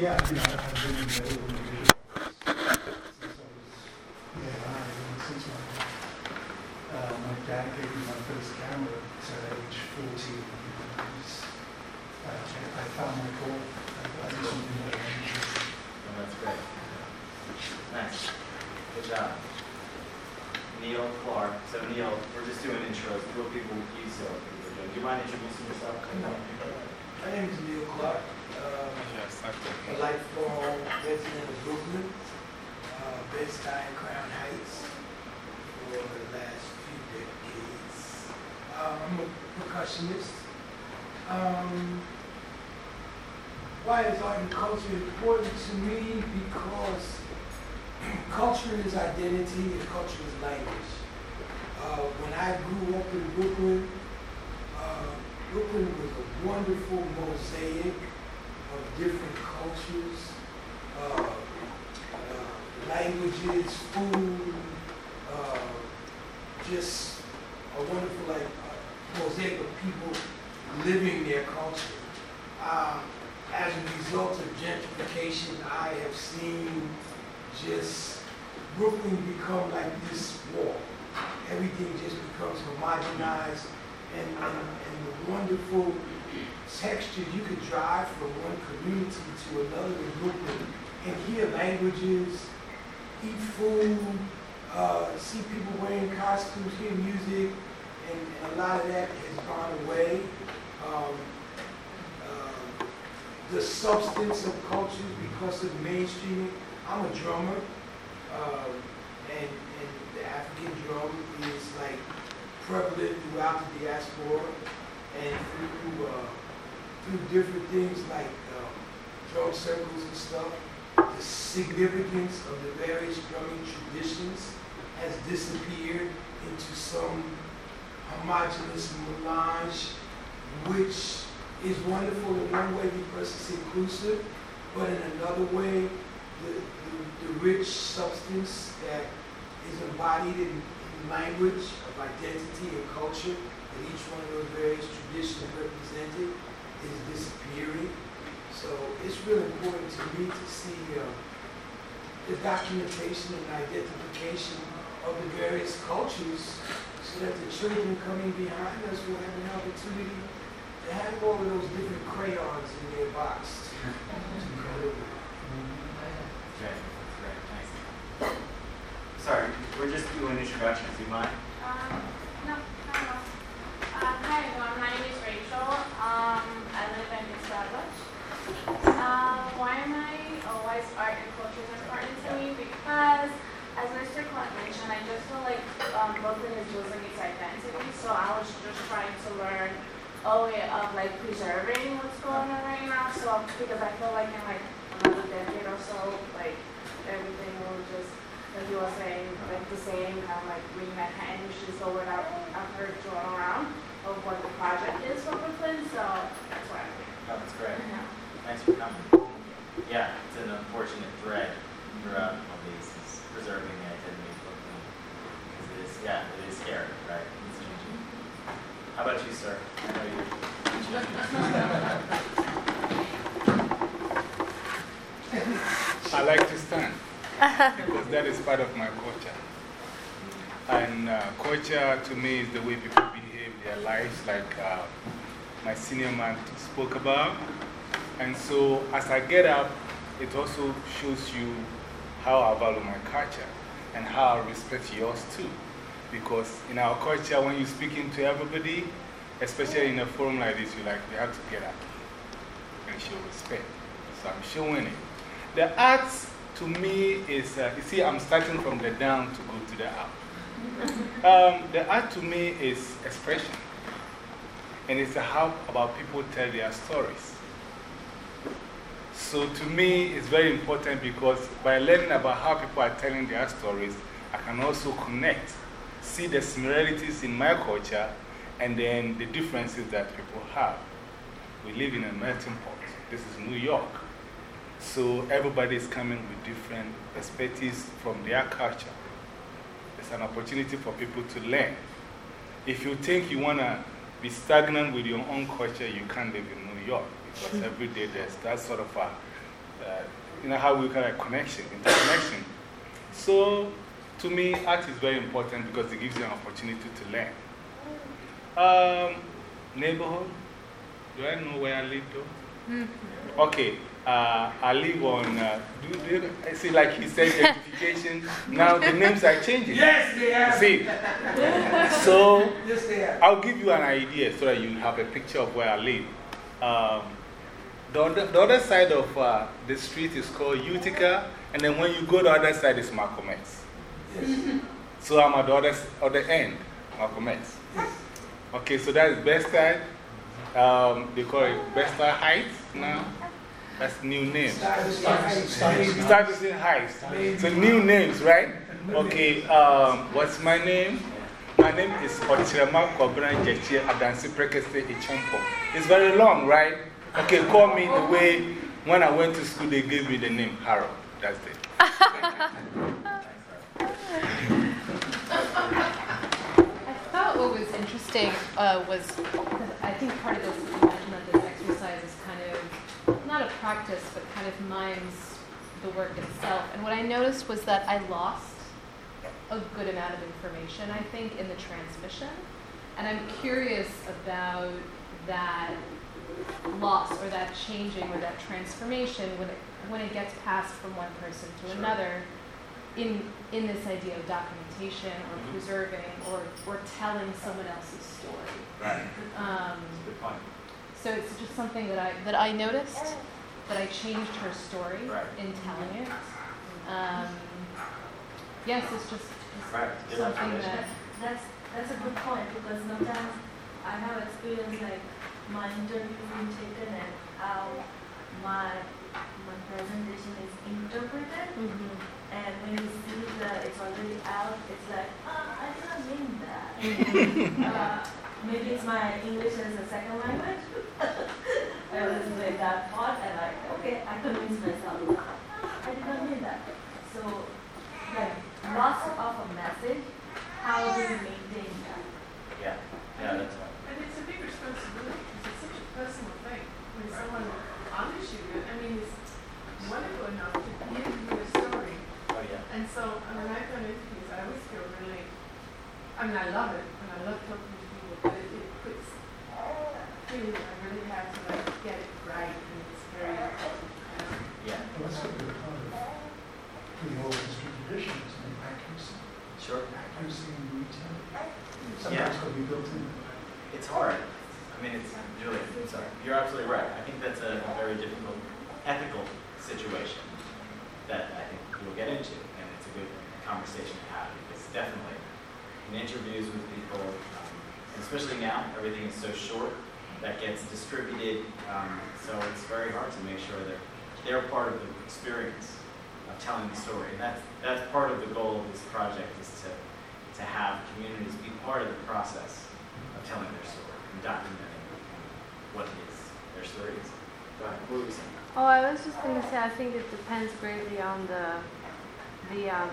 Yeah, you know, I've been in the culture important to me? Because culture is identity and culture is language. Uh, when I grew up in Brooklyn, uh, Brooklyn was a wonderful mosaic of different cultures, uh, uh, languages, food, uh, just a wonderful like uh, mosaic of people living their culture. Um, as a result of gentrification, I have seen just Brooklyn become like this wall. Everything just becomes homogenized and, and, and the wonderful textures. You could drive from one community to another in Brooklyn and hear languages, eat food, uh, see people wearing costumes, hear music, and, and a lot of that has gone away. Um, uh, the substance of cultures because of mainstreaming. I'm a drummer, um, and, and the African drum is like prevalent throughout the diaspora and through, uh, through different things like um, drum circles and stuff. The significance of the various drumming traditions has disappeared into some homogenous melange, which is wonderful in one way because it's inclusive, but in another way, the, the, the rich substance that is embodied in, in language of identity and culture that each one of those various traditions represented is disappearing. So it's really important to me to see uh, the documentation and identification of the various cultures so that the children coming behind us will have an opportunity to have all of those different crayons in their box to color with. Okay, that's great. Nice. Sorry, we're just doing introductions. Do you mind? Um, no, all. Uh, hi everyone, my name is Rachel. Um, I live in Douglas. Uh, why am I, always art and culture so important to me? Because, as Mr. Clark mentioned, I just feel like um, Brooklyn is losing its identity. So I was just trying to learn a way of like preserving what's going on right now. So because I feel like in like another decade or so, like everything will just like you were saying, like the same, kind of like bring that energy. So what I've, I've heard thrown around of what the project is for Brooklyn, so that's why I'm here. No, that's great. Yeah. Thanks for coming. Yeah, it's an unfortunate thread throughout all these is preserving the identity of Brooklyn. Because it is, yeah, it is scary, right? It's changing. How about you, sir? I know you. I like to stand because that is part of my culture. And uh, culture to me is the way people behave their lives, like uh, my senior man spoke about. And so as I get up, it also shows you how I value my culture and how I respect yours too. Because in our culture, when you're speaking to everybody, especially in a forum like this, you like, have to get up and show respect. So I'm showing it. The arts to me is, uh, you see, I'm starting from the down to go to the up. Um, the art to me is expression. And it's how about people tell their stories. So to me, it's very important because by learning about how people are telling their stories, I can also connect, see the similarities in my culture, and then the differences that people have. We live in a melting pot. This is New York. So everybody is coming with different perspectives from their culture. It's an opportunity for people to learn. If you think you want to be stagnant with your own culture, you can't live in New York because every day there's that sort of a uh, you know, how we kind of connection, interconnection. So, to me, art is very important because it gives you an opportunity to learn. Um, neighborhood, do I know where I live though? -hmm. Okay, uh, I live on, uh, do, do I see, like he said, identification. now the names are changing. Yes, they are. See, so yes. I'll give you an idea so that you have a picture of where I live. Um, the, other, the other side of uh, the street is called Utica, and then when you go the other side is Malcolm X. Yes. so I'm at the other, other end, Malcolm X. Yes. Okay, so that is Best Side. Um, they call it Best Side Heights now. That's new name. Stuyvesant Heights. So new names, right? Okay, um, what's my name? My name is Ochirama Kwabran Jechi Adansi Prekese Ichompo. It's very long, right? Okay, call me the way when I went to school they gave me the name Harold. That's it. I thought what was interesting uh, was I think part of this, you mentioned that this exercise is kind of not a practice, but kind of mimes the work itself. And what I noticed was that I lost a good amount of information, I think, in the transmission. And I'm curious about that loss or that changing or that transformation when it, when it gets passed from one person to sure. another in, in this idea of documentation or mm -hmm. preserving or, or telling someone else's story. Right. Um, good point. So it's just something that I, that I noticed, that I changed her story right. in telling it. Um, yes, it's just right. something that. That's, that's a good point because sometimes I have experienced like my interview being taken and how my, my presentation is interpreted. Mm -hmm. And when you see that it's already out, it's like, oh, I didn't mean that. uh, maybe it's my English as a second language. I was with that part and like, okay, I convinced myself, I did not mean that. So, like, loss of a message, how do you maintain that? Yeah, yeah, that's right. And it's a big responsibility because it's such a personal thing when someone honors you. I mean, it's wonderful enough to give you a story. Oh, yeah. And so, when I've done interviews, I always feel really, I mean, I love it, and I love talking to people, but it, it puts, really, I really have to like get it right, and it's very important. Yeah. Well, that's a good part of the old history traditions accuracy. Sure. Accuracy in retelling. Sometimes Yeah. it's going to be built in. It's hard. I mean, it's, Julie, I'm sorry. You're absolutely right. I think that's a, a very difficult ethical situation that I think we'll get into, and it's a good conversation to have because definitely in interviews with people, um, and especially now, everything is so short that gets distributed, um, so it's very hard to make sure that they're part of the experience of telling the story. And that's, that's part of the goal of this project is to, to have communities be part of the process of telling their story and documenting what it is, their story is. Go ahead, what were you saying? Oh, I was just going to say, I think it depends greatly on the, the, um,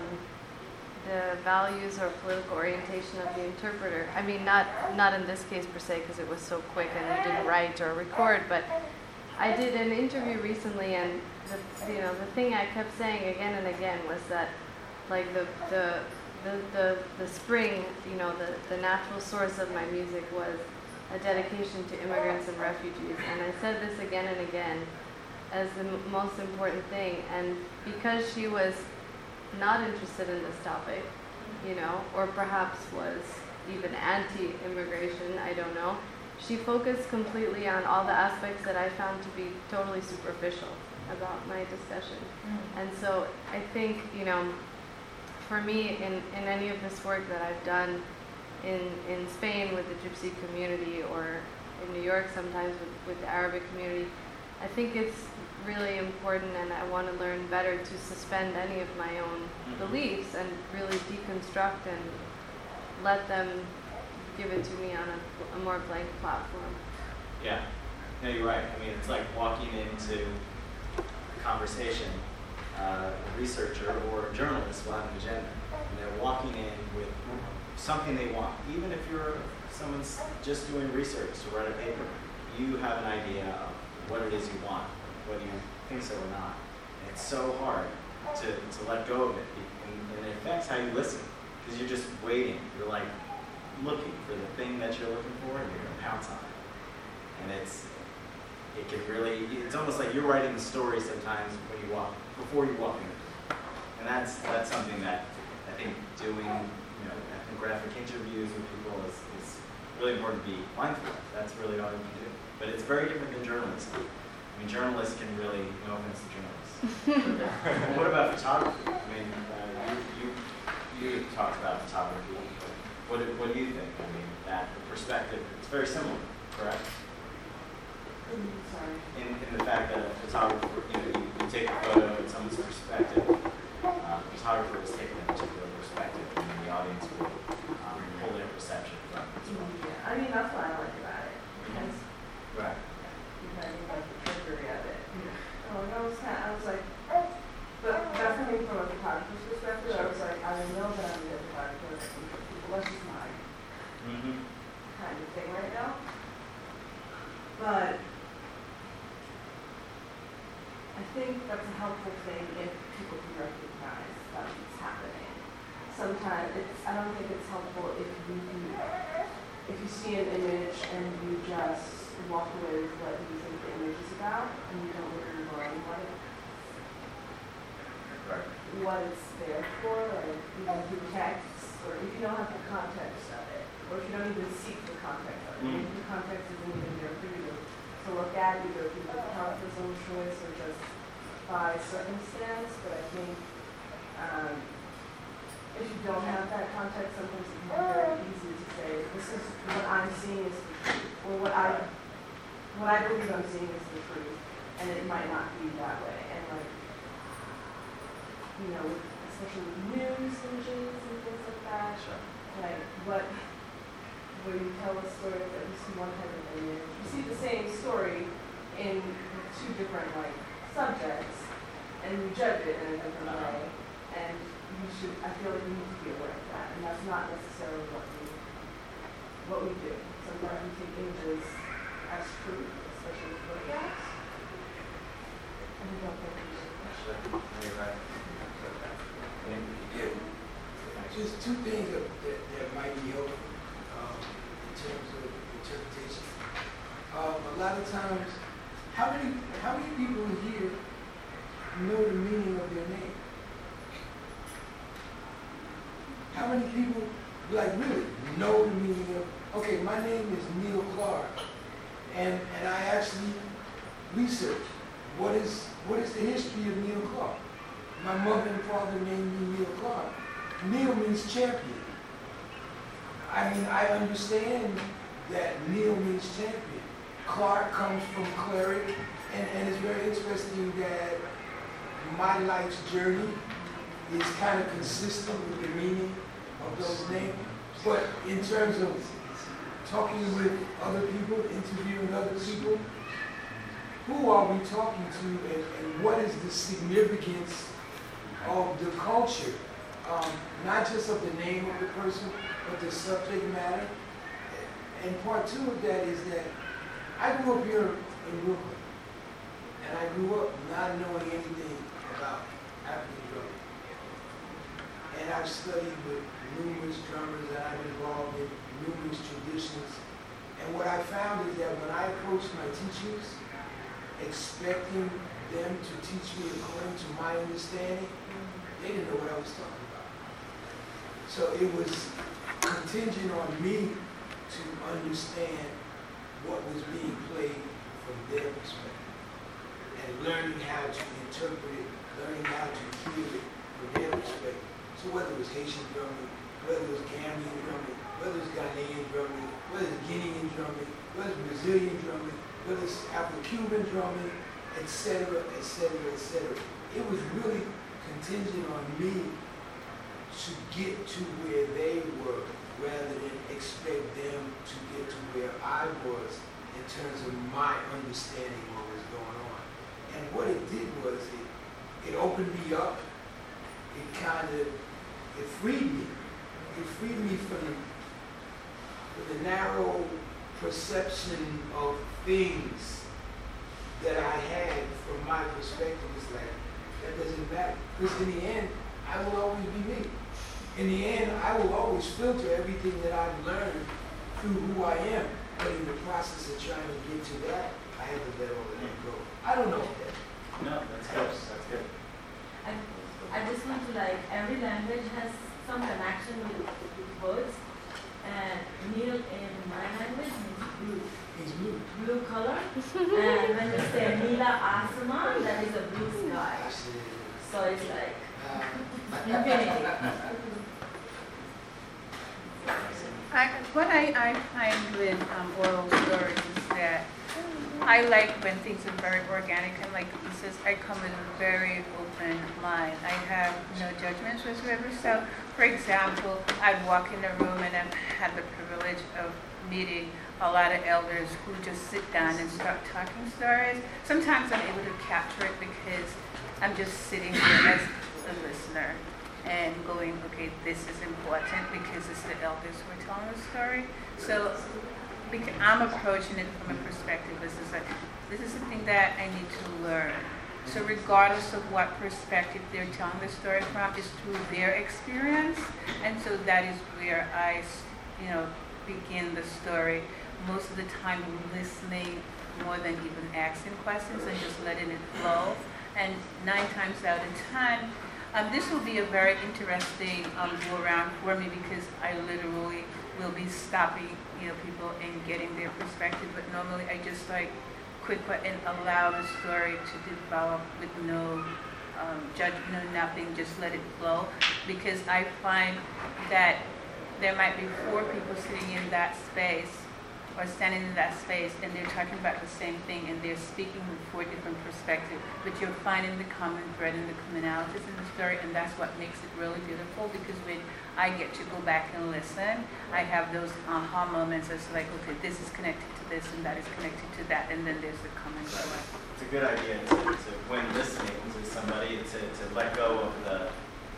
the values or political orientation of the interpreter. I mean, not, not in this case per se, because it was so quick and we didn't write or record, but I did an interview recently, and the, you know, the thing I kept saying again and again was that, like the the the the, the spring, you know, the the natural source of my music was a dedication to immigrants and refugees, and I said this again and again as the most important thing, and because she was not interested in this topic, you know, or perhaps was even anti-immigration, I don't know she focused completely on all the aspects that I found to be totally superficial about my discussion. Mm. And so I think, you know, for me, in, in any of this work that I've done in, in Spain with the Gypsy community or in New York sometimes with, with the Arabic community, I think it's really important and I want to learn better to suspend any of my own mm-hmm. beliefs and really deconstruct and let them give it to me on a, a more blank platform. Yeah, no, you're right. I mean, it's like walking into a conversation, uh, a researcher or a journalist will have an agenda, and they're walking in with something they want. Even if you're someone's just doing research to write a paper, you have an idea of what it is you want, whether you think so or not. And it's so hard to, to let go of it. And, and it affects how you listen because you're just waiting. You're like looking for the thing that you're looking for and you're going to pounce on it. And it's, it can really, it's almost like you're writing the story sometimes when you walk, before you walk in. And that's, that's something that I think doing, you know, ethnographic interviews with people is, is really important to be mindful of. That's really all you can do. But it's very different than journalism. I mean, journalists can really, no offense to journalists. what about photography? I mean, uh, you, you, you talked about photography. What, do- what do you think? I mean, that the perspective, it's very similar, correct? Sorry. In, in the fact that a photographer, you know, you, you take a photo in someone's perspective, uh, the photographer is taking a particular perspective, and then the audience will um, pull their perception from it as well. Yeah, I mean, that's what I like about it, because, Right. because of like the trickery of it. Oh, and I was kind I was like, but that's coming from a photographer's perspective, I was like, I know that I'm a photographer, that can trick people, that's just my Mm-hmm. kind of thing right now. But I think that's a helpful thing if people can recognize that it's happening. Sometimes it's, I don't think it's helpful if you can, if you see an image and you just walk away with what you think the image is about and you don't really learn what it, Right. What it's there for, like or even through text, or if you don't have the context of it, or if you don't even seek the context of it. Mm. Maybe the context isn't even there for you to, to look at, either through the photographer's own choice or just by circumstance, but I think, um, if you don't have that context, sometimes it can be very easy to say, this is what I'm seeing is the truth, or what I, what I believe I'm seeing is the truth, and it might not be that way, and like, you know, especially with news images and things like that, Sure. like what, where you tell a story that you see one type of image, you see the same story in two different like subjects, and you judge it in a different uh-huh. way, and you should, I feel like you need to be aware of that, and that's not necessarily what we, what we do. Sometimes we take images as truth, especially with photographs, and we don't think we should. Sure. You're right. And you, Just two things that, that, that might be helpful, um, in terms of interpretation. Um, a lot of times, how many, how many people here know the meaning of their name? How many people, like really, know the meaning of, okay, my name is Neil Clark, and, and I actually researched what is, what is the history of Neil Clark. My mother and father named me Neil Clark. Neil means champion. I mean, I understand that Neil means champion. Clark comes from cleric, and, and it's very interesting that my life's journey is kind of consistent with the meaning of those names. But in terms of talking with other people, interviewing other people, who are we talking to and, and what is the significance of the culture? Um, not just of the name of the person, but the subject matter. And part two of that is that I grew up here in Brooklyn. And I grew up not knowing anything about African drumming. And I've studied with numerous drummers and I've involved in numerous traditions. And what I found is that when I approached my teachers, expecting them to teach me according to my understanding, they didn't know what I was talking about. So it was contingent on me to understand what was being played from their perspective and learning how to interpret it, learning how to hear it from their perspective. So whether it was Haitian drumming, whether it was Gambian drumming, whether it was Ghanaian drumming, whether it's Guinean drumming, whether it's Brazilian drumming, whether it's Afro-Cuban drumming, etc., etc., et cetera, et cetera. It was really contingent on me to get to where they were rather than expect them to get to where I was in terms of my understanding of what was going on. And what it did was it, it opened me up. It kind of, it freed me. It freed me from the, from the narrow perception of things that I had from my perspective. It's like, that doesn't matter. Because in the end, I will always be me. In the end, I will always filter everything that I've learned through who I am. But in the process of trying to get to that, I had to let all of that go. I don't know. No, that's good, that's good. I, I just want to like, every language has some connection with, with words. And Neil in my language means blue, He's blue. blue color. and when you say Nila Asama, that is a blue sky. So it's like uh, infinity. I, what I, I find with um, oral stories is that I like when things are very organic and like he says, I come with a very open mind. I have no judgments whatsoever. So, for example, I'd walk in a room and I've had the privilege of meeting a lot of elders who just sit down and start talking stories. Sometimes I'm able to capture it because I'm just sitting here as a listener and going, okay, this is important because it's the elders who are telling the story. So I'm approaching it from a perspective, this is, a, this is something that I need to learn. So regardless of what perspective they're telling the story from, is through their experience. And so that is where I, you know, begin the story. Most of the time listening more than even asking questions and just letting it flow. And nine times out of ten, um, this will be a very interesting um, go around for me because I literally will be stopping, you know, people and getting their perspective. But normally I just like quick and allow the story to develop with no um, judgment, no nothing, just let it flow. Because I find that there might be four people sitting in that space or standing in that space and they're talking about the same thing and they're speaking from four different perspectives, but you're finding the common thread and the commonalities in the story, and that's what makes it really beautiful because when I get to go back and listen, I have those aha moments as like, okay, this is connected to this and that is connected to that, and then there's the common thread. It's a good idea to, to when listening to somebody, to, to let go of the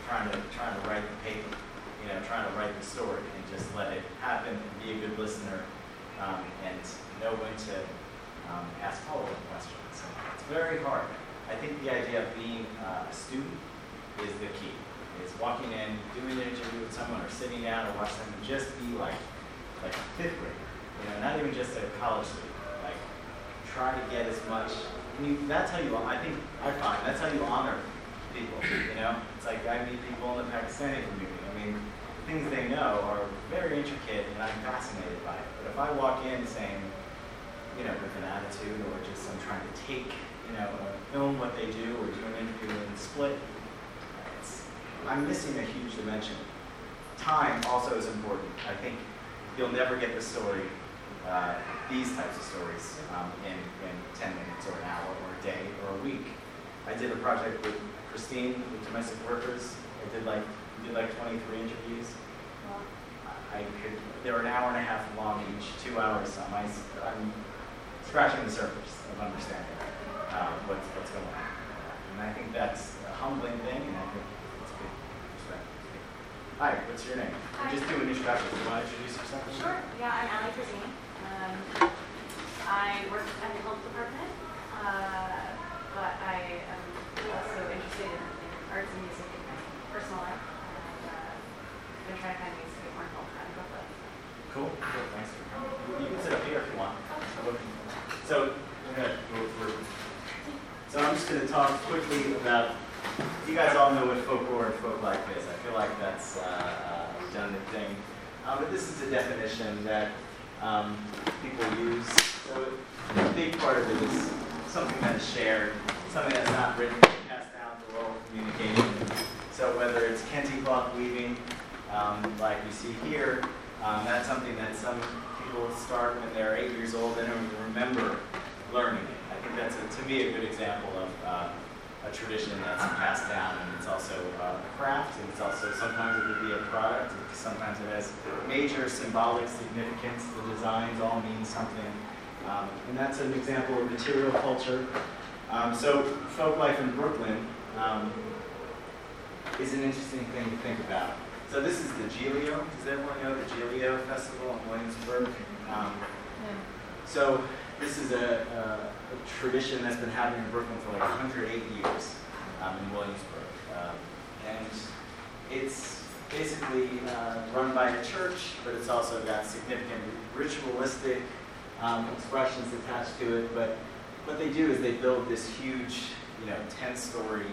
trying to, trying to write the paper, you know, trying to write the story and just let it happen and be a good listener um, and know when to um, ask follow-up questions. So it's very hard. I think the idea of being uh, a student is the key. Is walking in, doing an interview with someone, or sitting down and watch them and just be like, like a fifth grader. You know, not even just a college student. Like, try to get as much. Mean, that's how you. I think I find that's how you honor people. You know, it's like I meet people in the Pakistani community. I mean, the things they know are very intricate, and I'm fascinated by it. If I walk in saying, you know, with an attitude or just I'm trying to take, you know, film what they do or do an interview and split, I'm missing a huge dimension. Time also is important. I think you'll never get the story, uh, these types of stories, um, in, in 10 minutes or an hour or a day or a week. I did a project with Christine with domestic workers. I did like, did like 23 interviews. I could, they were an hour and a half long each, two hours some. I, am scratching the surface of understanding uh, what's, what's going on. And I think that's a humbling thing, and I think it's good respect. Hi, what's your name? Hi. We're just doing introductions. Do you want to introduce yourself? Sure, yeah, I'm Allie Christine. Um, I work at the health department, uh, but I am also interested in, in arts and music in my personal life. And uh, I've been trying to find ways to get more involved in that in Brooklyn. Cool. Thanks for coming. You can sit up here if you want. So. So I'm just going to talk quickly about. You guys all know what folklore and folk life is. I feel like that's uh, a redundant thing, uh, but this is a definition that um, people use. So a big part of it is something that is shared, something that's not written, passed down through oral communication. So whether it's kente cloth weaving, um, like you see here, um, that's something that some people start when they're eight years old and don't even remember learning it. I think that's, a, to me, a good example of uh, a tradition that's passed down, and it's also uh, a craft, and it's also sometimes it would be a product, sometimes it has major symbolic significance. The designs all mean something, um, and that's an example of material culture. Um, so, folk life in Brooklyn um, is an interesting thing to think about. So this is the Giglio. Does everyone know the Giglio Festival in Williamsburg? Um, so this is a, a, a, tradition that's been happening in Brooklyn for like 108 years. um, in Williamsburg. Um, and it's basically uh, run by a church, but it's also got significant ritualistic um, expressions attached to it. But what they do is they build this huge, you know, 10-story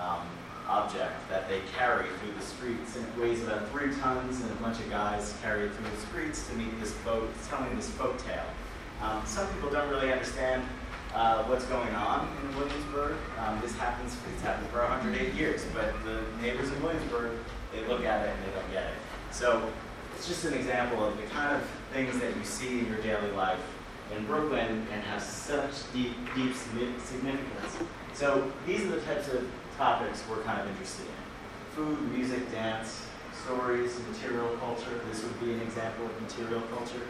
um, object that they carry through the streets, and it weighs about three tons, and a bunch of guys carry it through the streets to meet this boat, telling this folk tale. Um, some people don't really understand uh, what's going on in Williamsburg. Um, this happens, it's happened for 108 years, but the neighbors in Williamsburg, they look at it and they don't get it. So it's just an example of the kind of things that you see in your daily life in Brooklyn and have such deep, deep significance. So these are the types of topics we're kind of interested in. Food, music, dance, stories, material culture. This would be an example of material culture.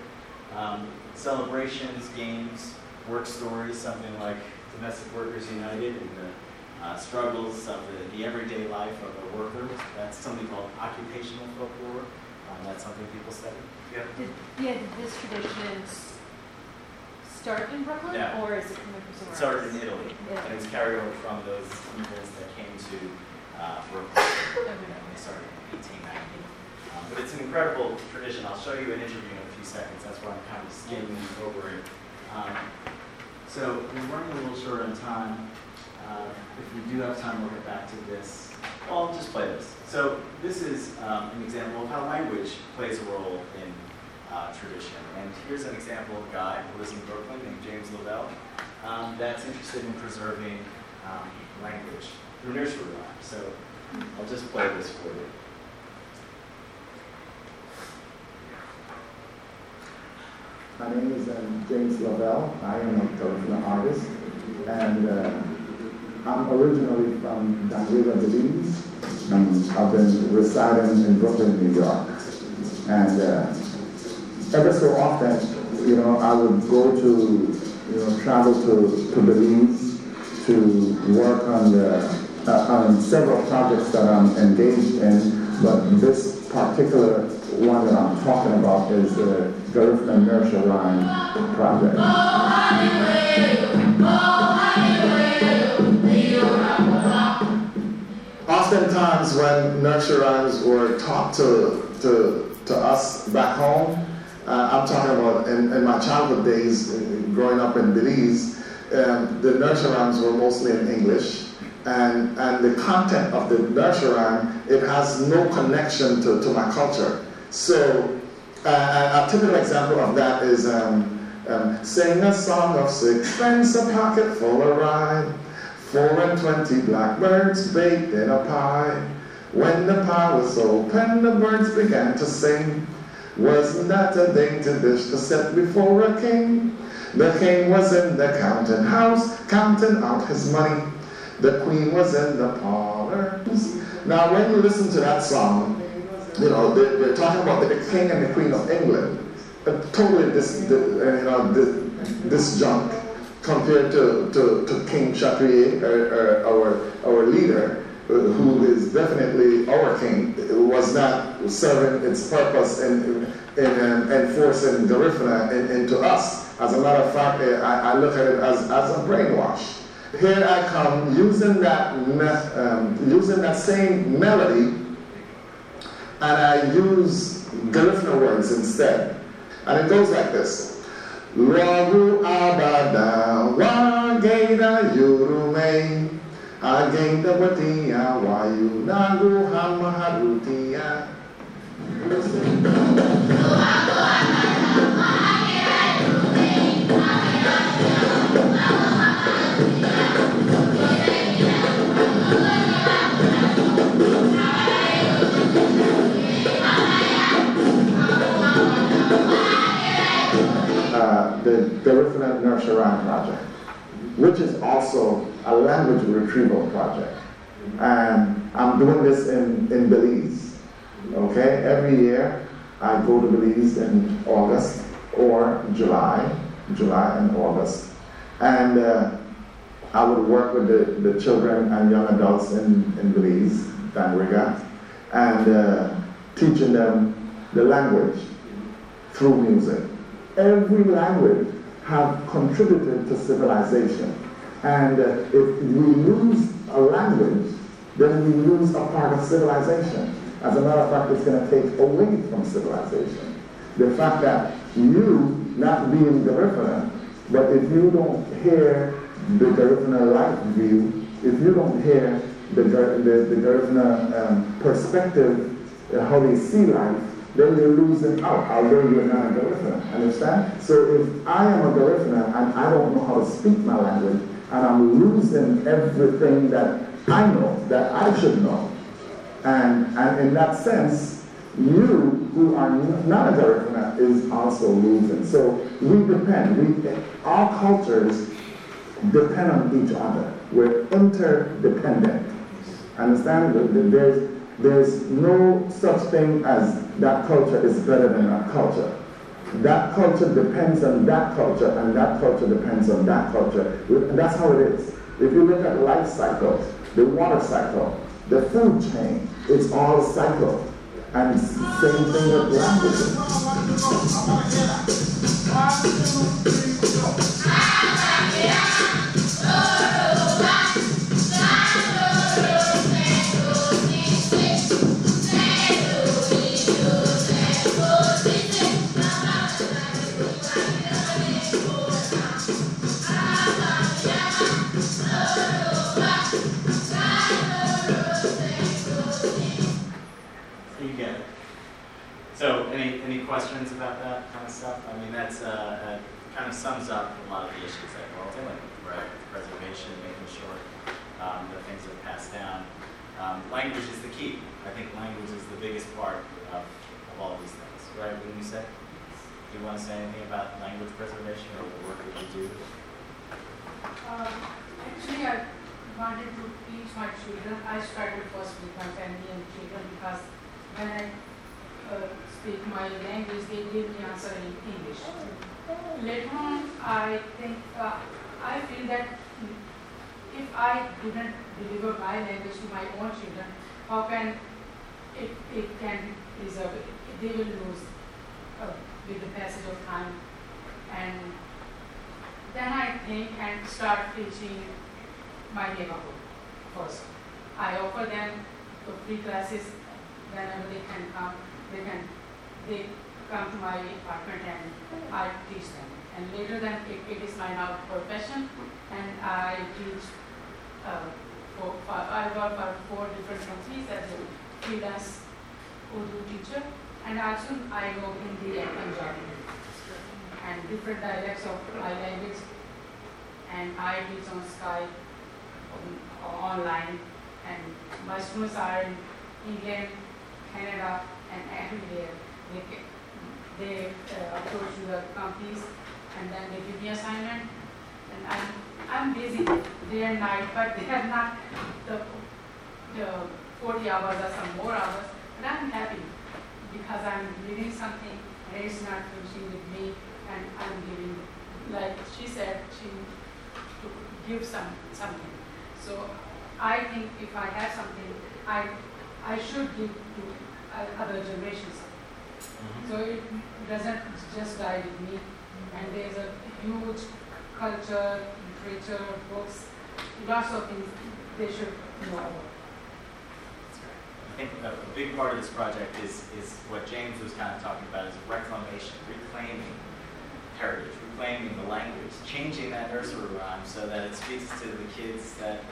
Um, celebrations, games, work stories, something like Domestic Workers United and the uh, struggles of the, the, everyday life of a worker. That's something called occupational folklore. Um, that's something people study. Yeah. Did, yeah, did this tradition start in Brooklyn, or is it coming from somewhere? It started in Italy, and it was carried over from those immigrants that came to uh, Brooklyn. Okay. And they started in 1890. Um, but it's an incredible tradition. I'll show you an interview in a few seconds. That's why I'm kind of skimming over it. Um, so we're running a little short on time. Uh, if we do have time, we'll get back to this. Well, I'll just play this. So this is um, an example of how language plays a role in uh, tradition. And here's an example of a guy who lives in Brooklyn named James Lavelle um, that's interested in preserving um, language through nursery rhyme. So I'll just play this for you. My name is um, James Lavelle. I am a Filipino artist, and uh, I'm originally from Dangriga, Belize. I've been residing in Brooklyn, New York, and uh, ever so often, you know, I would go to, you know, travel to, to Belize to work on the uh, on several projects that I'm engaged in, but this particular one that I'm talking about is the Garifuna Nursery Rhyme project. Oftentimes when nursery rhymes were taught to, to, to us back home, uh, I'm talking about in, in, my childhood days, growing up in Belize, um, the rhymes were mostly in English and, and the content of the rhyme, it has no connection to, to my culture. So uh, a typical example of that is um, um, sing a song of sixpence, a pocket full of rye, four and twenty blackbirds baked in a pie. When the pie was open, the birds began to sing. Wasn't that a dainty dish to set before a king? The king was in the counting house, counting out his money. The queen was in the parlors. Now, when you listen to that song, you know, they're, they're talking about the king and the queen of England. Uh, totally this, you know, this, junk compared to, to, to King Chatoyer, our, our, our leader, Uh, who is definitely our king, was not serving its purpose in, in, um, in enforcing Garifuna into us. As a matter of fact, uh, I, I look at it as, as a brainwash here I come using that, um, using that same melody, and I use Garifuna words instead. And it goes like this. Lagu abada wageda yurume agenda watia wayu nagu hamaharutia. Uh, the Nursery Rhyme Project, which is also a language retrieval project. And I'm doing this in, in Belize. Okay, every year I go to Belize in August or July, July and August. And uh, I would work with the, the children and young adults in, in Belize, Dangriga, and uh, teaching them the language through music every language have contributed to civilization. And uh, if we lose a language, then we lose a part of civilization. As a matter of fact, it's going to take away from civilization. The fact that you, not being Garifuna, but if you don't hear the Garifuna life view, if you don't hear the, the, the Garifuna um, perspective, uh, how they see life, then you're losing out, although you're not a Garifuna. Understand? So if I am a Garifuna and I don't know how to speak my language, and I'm losing everything that I know, that I should know. And, and in that sense, you who are not a Garifuna is also losing. So we depend, we, all cultures depend on each other. We're interdependent. Understand? There's, there's no such thing as that culture is better than that culture. That culture depends on that culture, and that culture depends on that culture. That's how it is. If you look at life cycles, the water cycle, the food chain, it's all a cycle. And same thing with languages. Questions about that kind of stuff? I mean, that's uh, uh, kind of sums up a lot of the issues that we're all dealing with, right? Preservation, making sure um, that things are passed down. Um, language is the key. I think language is the biggest part of, of all these things, right? Wouldn't you say? Do you want to say anything about language preservation or the work that you do? Um, actually, I wanted to teach my children. I started first with my family and children because when I uh, speak my language, they give me answer in English. Later on, I think, uh, I feel that if I didn't deliver my language to my own children, how can it, it can preserve it? They will lose uh, with the passage of time. And then I think and start teaching my neighborhood first. I offer them the free classes whenever they can come. They can they come to my apartment and I teach them. And later then it, it is my now profession and I teach uh, for, for, I work for four different countries as a freelance Urdu teacher. And also I know Hindi and Punjabi. And different dialects of my language. And I teach on Skype um, online. And my students are in England, Canada and everywhere they, they uh, approach the companies and then they give me assignment and I'm, I'm busy day and night, but they have not the, the 40 hours or some more hours, but I'm happy because I'm giving something and it's not finishing with me and I'm giving, like she said, she to give some something. So I think if I have something, I I should give to other generations. So it doesn't just die with me. And there's a huge culture, literature, books, lots of things they should know about. I think a, big part of this project is, is what James was kind of talking about is reclamation, reclaiming heritage, reclaiming the language, changing that nursery rhyme so that it speaks to the kids that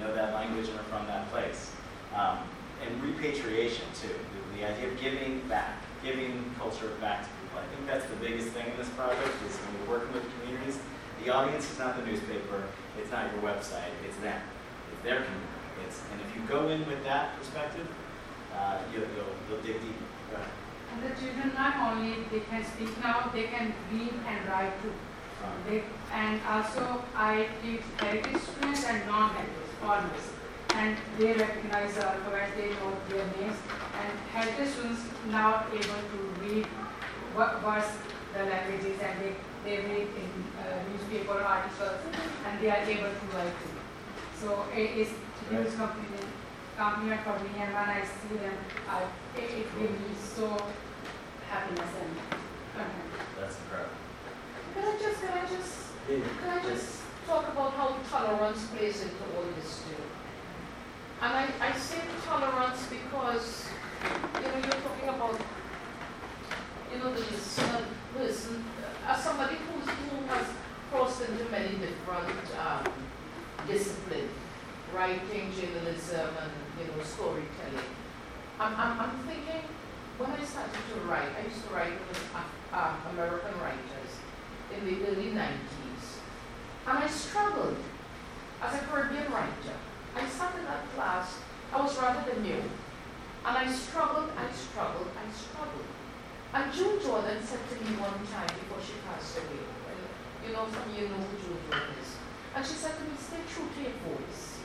know that language and are from that place. Um, and repatriation too, the, the idea of giving back giving culture back to people. I think that's the biggest thing in this project is when you're working with communities, the audience is not the newspaper, it's not your website, it's them. It's their community. It's, and if you go in with that perspective, uh, you'll, you'll, you'll dig deep. And the children not only they can speak now, they can read and write too. They, and also I teach heritage students and non-heritage foreigners. And they recognize the alphabet, they know their names, and heritage students now able to read what was the languages and they, they read in uh, newspaper articles and they are able to write too. So it is huge compliment, compliment for me and when I see them, I, it, it gives me so happiness and content. That's incredible. Can I just, can I just, can I just talk about how tolerance plays into all this too? And I, I say tolerance because, you know, you're talking about, you know, the listener, listen, as somebody who's, who has crossed into many different um, disciplines, writing, journalism, and, you know, storytelling, I'm, I'm, I'm thinking, when I started to write, I used to write with uh, American writers in the early 90s, and I struggled as a Caribbean writer. I started that class, I was rather than new, and I struggled, I struggled, I struggled. And June Jordan said to me one time before she passed away, well, you know, some you know who June Jordan is, and she said to me, stay true to your voice.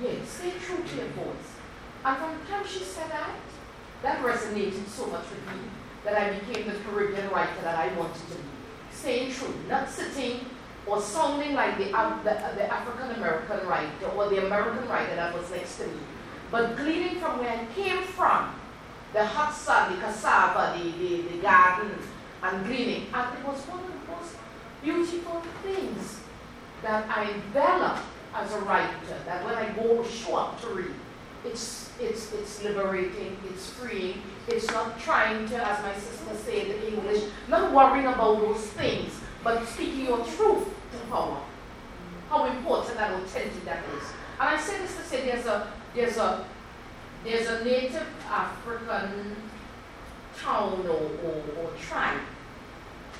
Yes, stay true to your voice. And from the time she said that, that resonated so much with me that I became the Caribbean writer that I wanted to be. Staying true, not sitting or sounding like the, the, the African American writer or the American writer that was next to me, but gleaning from where I came from the hot sun, the cassava, the, the, the garden, and gleaning. And it was one of the most beautiful things that I developed as a writer, that when I go show up to read, it's, it's, it's liberating, it's freeing, it's not trying to, as my sister said in English, not worrying about those things, but speaking your truth power. How important and authentic that is. And I say this to say there's a, there's a, there's a native African town or, or, or tribe.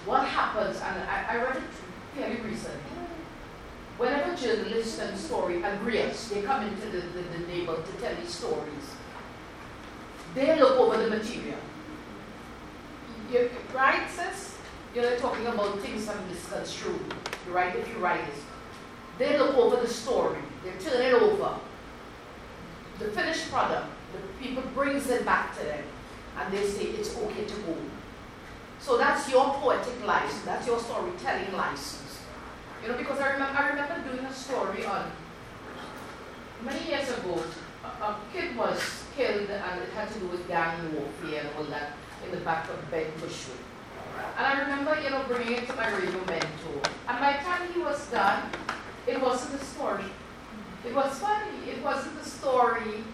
What happens, and I, I read it fairly recently, whenever journalists and story and griots, they come into the, the, the neighborhood to tell these stories, they look over the material. You, right, sis? You're talking about things I'm misconstrued. You write if you write this. They look over the story. They turn it over. The finished product, the people brings it back to them. And they say it's okay to go. So that's your poetic license. That's your storytelling license. You know, because I remember, I remember doing a story on, many years ago, a, a kid was killed and it had to do with gang warfare and all that in the back of Ben Bushwick. And I remember, you know, bringing it to my radio mentor. And by the time he was done, it wasn't a story. It was funny. It wasn't a story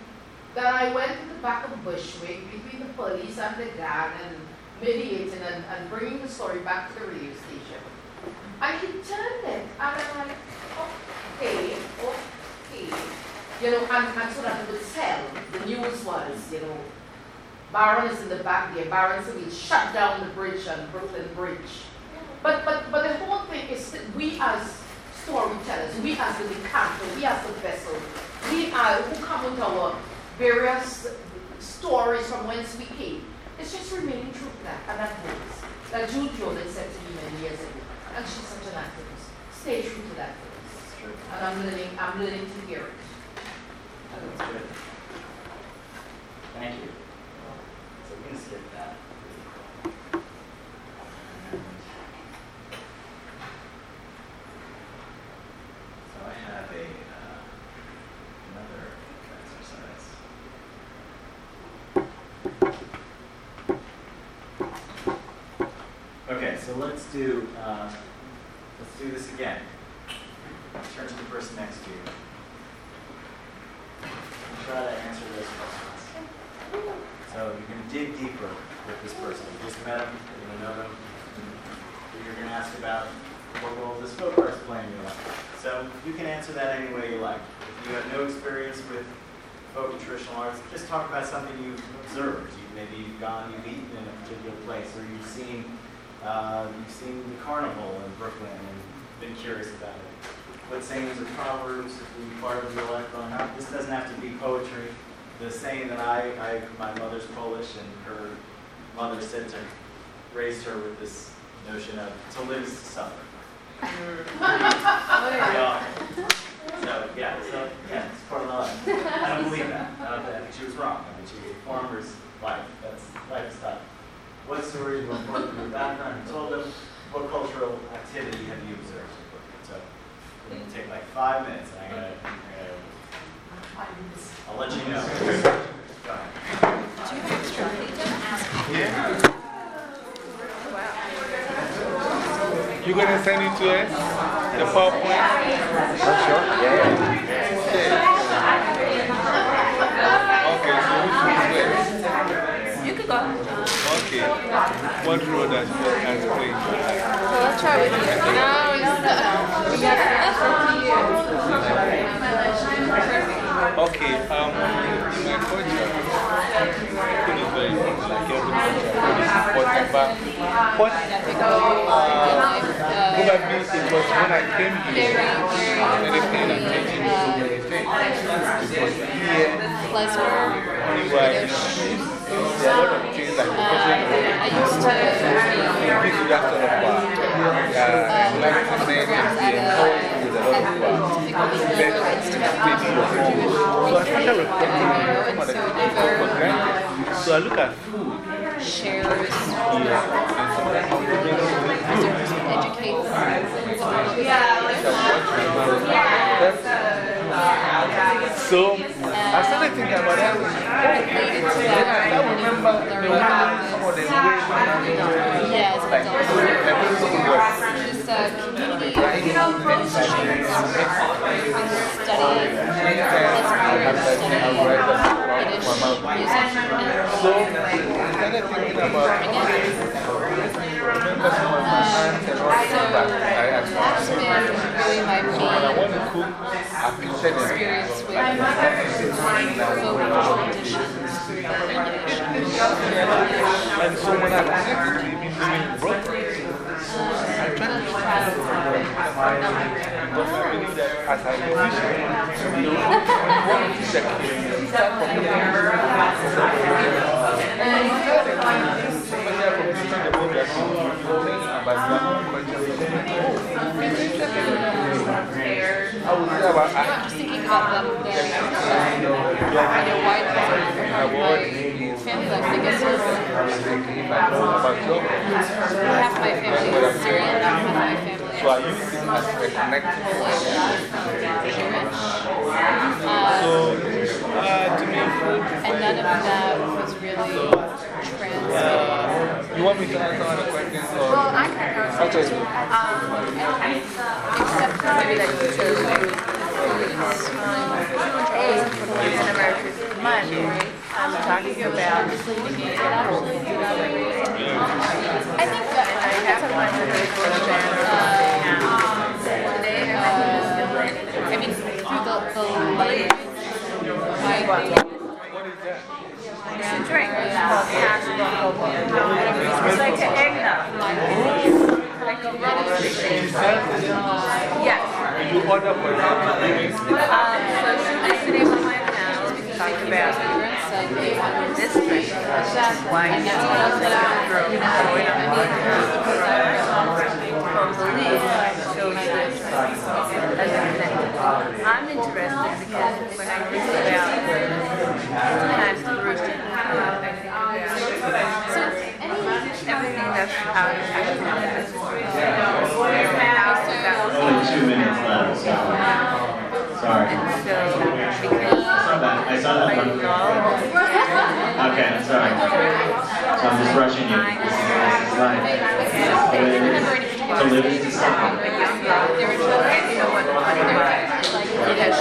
that I went to the back of Bushwick between the police and the gang and mediating and, and bringing the story back to the radio station. And he turned it, and I'm like, okay, okay. You know, and, and so that it would sell. The news was, you know, Barron is in the back there. Barron said we shut down the bridge and Brooklyn Bridge. But, but, but the whole thing is that we as storytellers, we as the decanter, we as the vessel, we are who come with our various stories from whence we came. It's just remaining true to that, and that voice. Like June Jordan said to me many years ago, and she's such an activist. Stay true to that voice. And I'm learning, I'm learning to hear it. That's good. Thank you. That. So I have a, uh. Okay, so let's do, uh, let's do this again. Turn to the person next to you. And try to answer those questions. So you can dig deeper with this person. You just met them, you don't know them. You're going to ask about what role does folk arts play in your life. So you can answer that any way you like. If you have no experience with folk and traditional arts, just talk about something you've observed. You, maybe you've gone, you've eaten in a particular place, or you've seen, uh, you've seen the carnival in Brooklyn and been curious about it. What sayings or proverbs have been part of your life growing up? This doesn't have to be poetry. The saying that I, I my mother's Polish, and her mother said to raised her with this notion of to live is to suffer. Mm. We are. So yeah, so yeah, it's part of the life. I don't believe that. I don't think she was wrong. I mean, she was a farmer's life. That's life is tough. What stories were important from your background? You told them. What cultural activity have you observed? So we're gonna take like five minutes, and I'm gonna, I'm gonna I'll let you know. Yeah. You gonna send it to us? The PowerPoint? Oh, sure. Yeah, yeah. Okay, so which one's best? You could go. Okay. What road has has played? So let's try with you. No, it's the. We got the F with you. Okay, um. Airport? Uh, probably it was when I came here. Very, very attention to many things. Because here, anyway, there are a lot of things person I used to you that sort of uh, uh, enlightenment and be with a lot of uh, benefits, maybe your home. So I started reflecting on of the things for granted. So I look at food shares, educates. So I started thinking about that. I remember the the was. This uh, community studying. Started thinking about remember some of my aunts and So when I main want to I believe that. As a musician, you want to check it. Start from the Somebody from teaching the book that you you think about your own culture. I would say about I'm just thinking about them there. You know, why I my would family life? I guess is if I know about your half my family is Syrian, half my family So I use it as a connector. Jewish. So, uh, to me, food And none of that was really transmitted. You want me to answer all the questions? Well, I can answer. Okay. Um, except for maybe that you chose foods. Asian foods talking about I think that I have one of those. Today, I mean, through the, the my It's drink. It's like an eggnog. Like a rubber. Yes. You order for. Um, so she was sitting behind now talking about this drink. Why you girl going I'm interested because when I think about sometimes the roasted I uh, think about everything that's out of Only two minutes left, so. Sorry. So, because I that. Okay, sorry. So I'm just rushing you. This is, this is life. To live is to words words it is.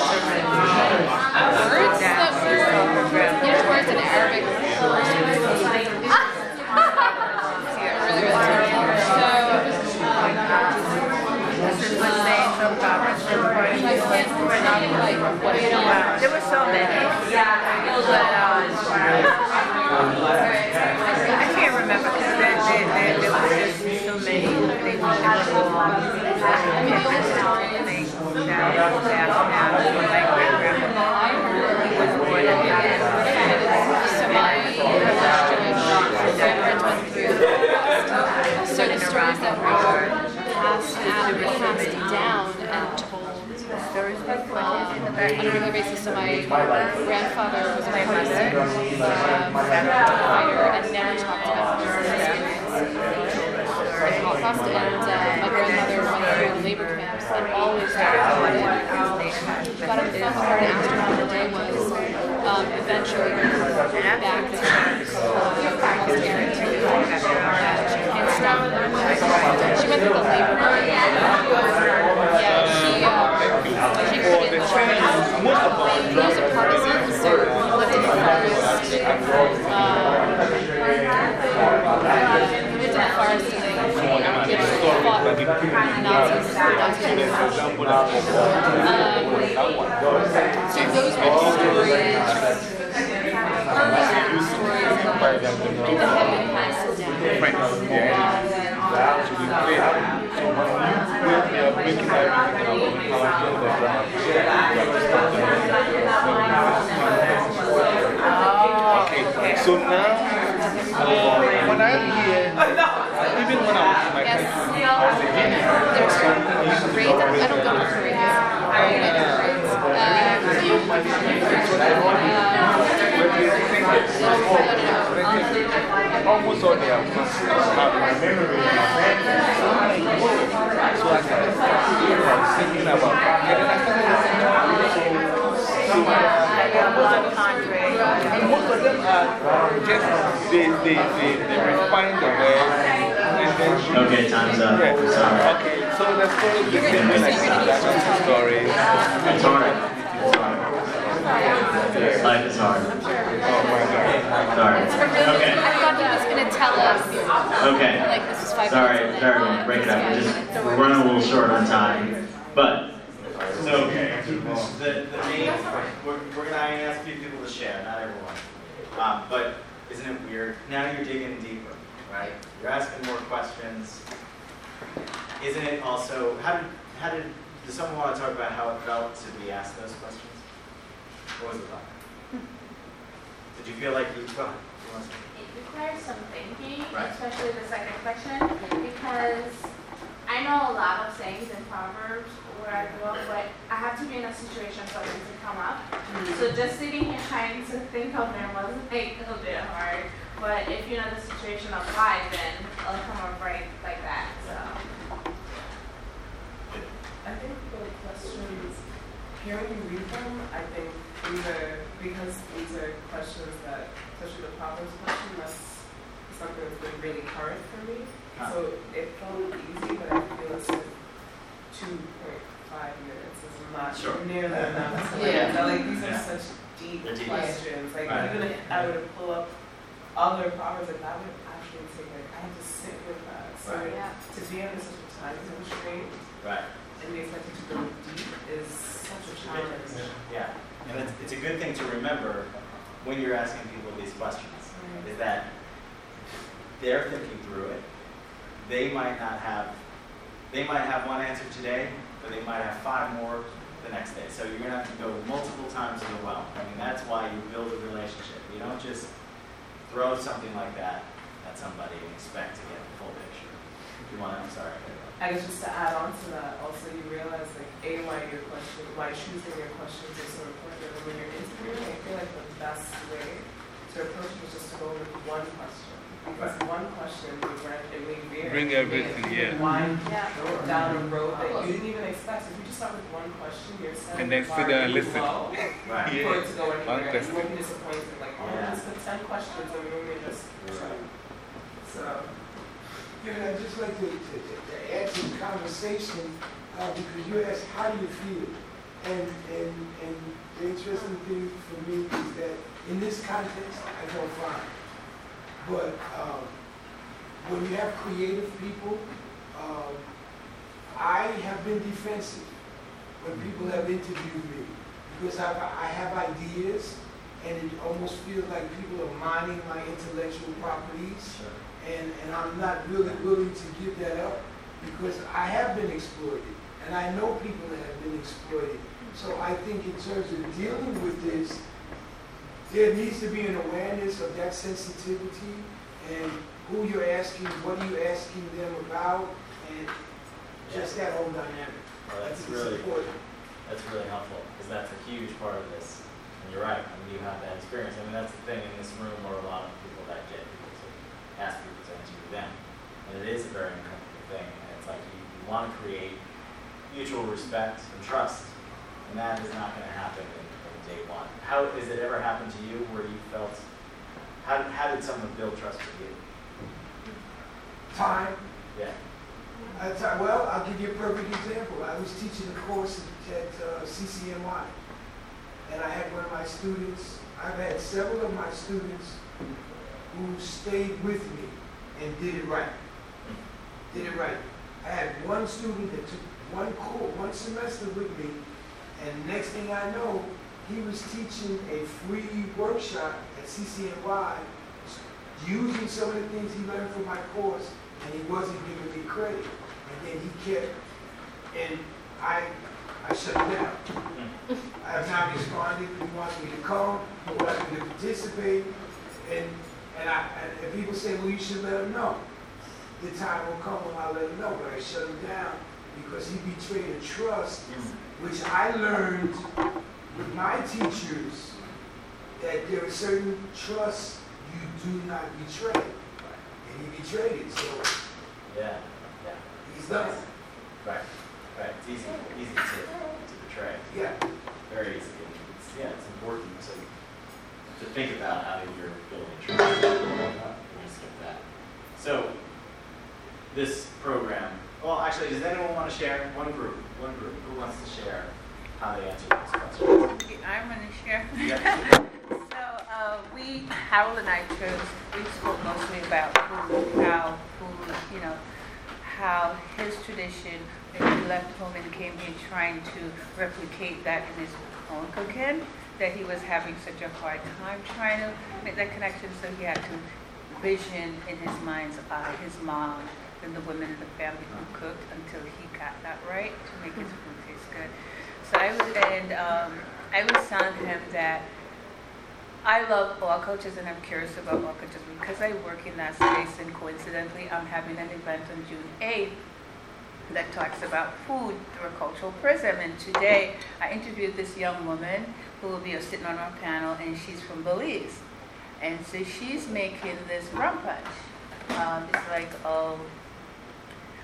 There were so many. I can't remember because there, there, there, there was just so many things that were along. I mean, I was my great grandmother. He was in So certain stories that were passed down and told um, on a regular basis. So my grandfather was a partisan, um, and never talked about his experience in the Holocaust. And uh, my grandmother went through labor camps and always talked about it. Got him phone card and asked her her day was. Um, eventually, back to uh, almost guaranteed. Uh, she. Went through the labor camp. Yeah, she, uh, she couldn't He was a partisan, so he lived in the forest. Um, he lived in the forest you Nazis. Nazis. Um, so those were the stories. Those are the stories that have been passed down. How to replay how to so when you build your making everything up on how to build the drum Okay, so now uh, when I'm here, even when I was in my Yes. country, as a Guinean, there's something you used to call I don't go to parades. I don't go to parades. Almost all the outfits have my memory in my head. So I started thinking about and then I started listening to and most of them are just, they, they, they, they refine the words and then Okay, time's up. Yeah. Sorry. Okay, so the story is the same way like the story. It's hard. Life is hard. God. Sorry. Okay. I thought he was going to tell us. Okay. Like this was five Sorry, minutes. sorry, we'll break it up. We're just, we're running a little short on time. But, so, the, the main, we're, we're gonna ask a few people to share, not everyone. Um, but isn't it weird? Now you're digging deeper, right? You're asking more questions. Isn't it also, how did, how did, does someone want to talk about how it felt to be asked those questions? What was it like? Hmm. Did you feel like you, go ahead. You want to say? It requires some thinking, Right. especially the second question, because I know a lot of sayings and proverbs where I grew up, but I have to be in a situation for them to come up. Hmm. So just sitting here trying to think of them was like a bit hard. But if you know the situation applies, then it'll come up right like that. So. I think the questions, hearing you read them, I think these are, because these are questions that, especially the Proverbs question, that's something that's been really current for me. Huh. So it felt easy, but I feel it's like two point five minutes is not Sure. nearly enough. to Yeah. like- that, Like, these are such deep They're questions. Like, Right. even if I were to pull up other Proverbs, like, that would actually take, like, I have to sit with that. So Right. Yeah. to be under such a time constraint Right. and be expected to go deep is such a challenge. Yeah, and it's, it's a good thing to remember when you're asking people these questions, is that they're thinking through it. They might not have, they might have one answer today, but they might have five more the next day. So you're gonna have to go multiple times in the well. I mean, that's why you build a relationship. You don't just throw something like that at somebody and expect to get the full picture. If You wanna, I'm sorry. I guess just to add on to that, also you realize like A, why your question, why choosing your questions is so important. And when you're interviewing, I feel like the best way to approach it is just to go with one question. Because one question would run, it may vary. Bring everything, yeah. Wind Yeah. down a road that you didn't even expect. If you just start with one question, you're set. And then sit down and listen. Low Right. for it to go anywhere. You Interesting. won't be disappointed. Like, oh, Yeah. just put ten questions and we only just. So. You know, I'd just like to, to, to to add to the conversation, uh, because you asked, how do you feel? And, and, and the interesting thing for me is that in this context, I don't fine. But, um, when you have creative people, um, I have been defensive when people have interviewed me. Because I, I have ideas, and it almost feels like people are mining my intellectual properties and, and I'm not really willing to give that up because I have been exploited, and I know people that have been exploited. So I think in terms of dealing with this, there needs to be an awareness of that sensitivity and who you're asking, what are you asking them about, and just that whole dynamic. Well, I that's really, important. that's really helpful, because that's a huge part of this. And you're right, I mean, you have that experience. I mean, that's the thing in this room where a lot of people that get people to ask people to interview them. And it is a very uncomfortable thing, and it's like you, you want to create mutual respect and trust, and that is not going to happen in, in day one. How, has it ever happened to you where you felt, how, how did someone build trust with you? Time, Yeah, I tell- well, I'll give you a perfect example. I was teaching a course at uh, CCNY, and I had one of my students, I've had several of my students who stayed with me and did it right. Did it right. I had one student that took one course, one semester with me, and next thing I know, he was teaching a free workshop at CCNY, using some of the things he learned from my course and he wasn't giving me credit. And then he kept, and I, I shut him down. I have not responded. He wants me to come. He wants me to participate. And, and, I, and, people say, well, you should let him know. The time will come when I let him know. But I shut him down because he betrayed a trust, mm. Which I learned with my teachers that there are certain trusts you do not betray. And he betrayed it. So Yeah, yeah. he's done. Right, right. It's easy, easy to, to betray. Yeah. Very easy. It's, yeah, it's important to, to think about how you're building trust. We're gonna skip that. So, this program, well, actually, does anyone want to share? One group, one group, who wants to share how they answered this question? I'm going to share. Yeah. So uh, we, Harold and I chose, we spoke mostly about food, how food, you know, how his tradition, when he left home and came here trying to replicate that in his own cooking, that he was having such a hard time trying to make that connection, so he had to vision in his mind's eye his mom and the women in the family who cooked until he got that right to make his food taste good. So I would, and um, I was telling him that I love all cultures and I'm curious about all cultures because I work in that space and coincidentally I'm having an event on June 8th that talks about food through a cultural prism. And today I interviewed this young woman who will be sitting on our panel and she's from Belize. And so she's making this rum punch. Um, it's like a,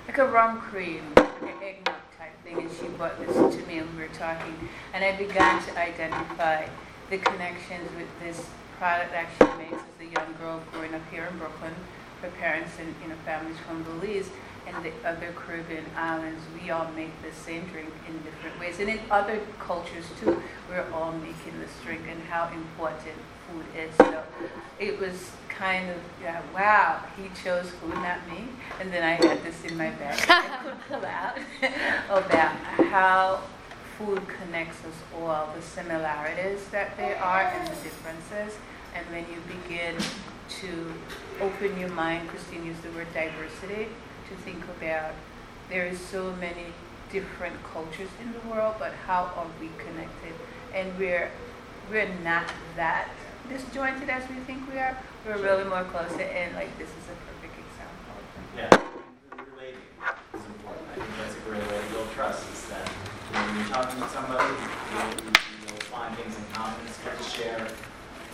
like a rum cream, like an eggnog type thing. And she brought this to me and we were talking. And I began to identify the connections with this product that she makes as a young girl growing up here in Brooklyn. Her parents and you know, families from Belize and the other Caribbean islands, we all make the same drink in different ways. And in other cultures too, we're all making this drink and how important food is. So it was kind of, yeah, wow, he chose food, not me. And then I had this in my bag I could pull out about how food connects us all, the similarities that there are and the differences. And when you begin to open your mind, Christine used the word diversity, to think about there is so many different cultures in the world, but how are we connected? And we're, we're not that disjointed as we think we are. We're really more closer, and like this is a perfect example. Yeah, relating is important. I think that's a great way to build trust. Is that when you're talking to somebody, you'll, you'll find things in common. It's good to share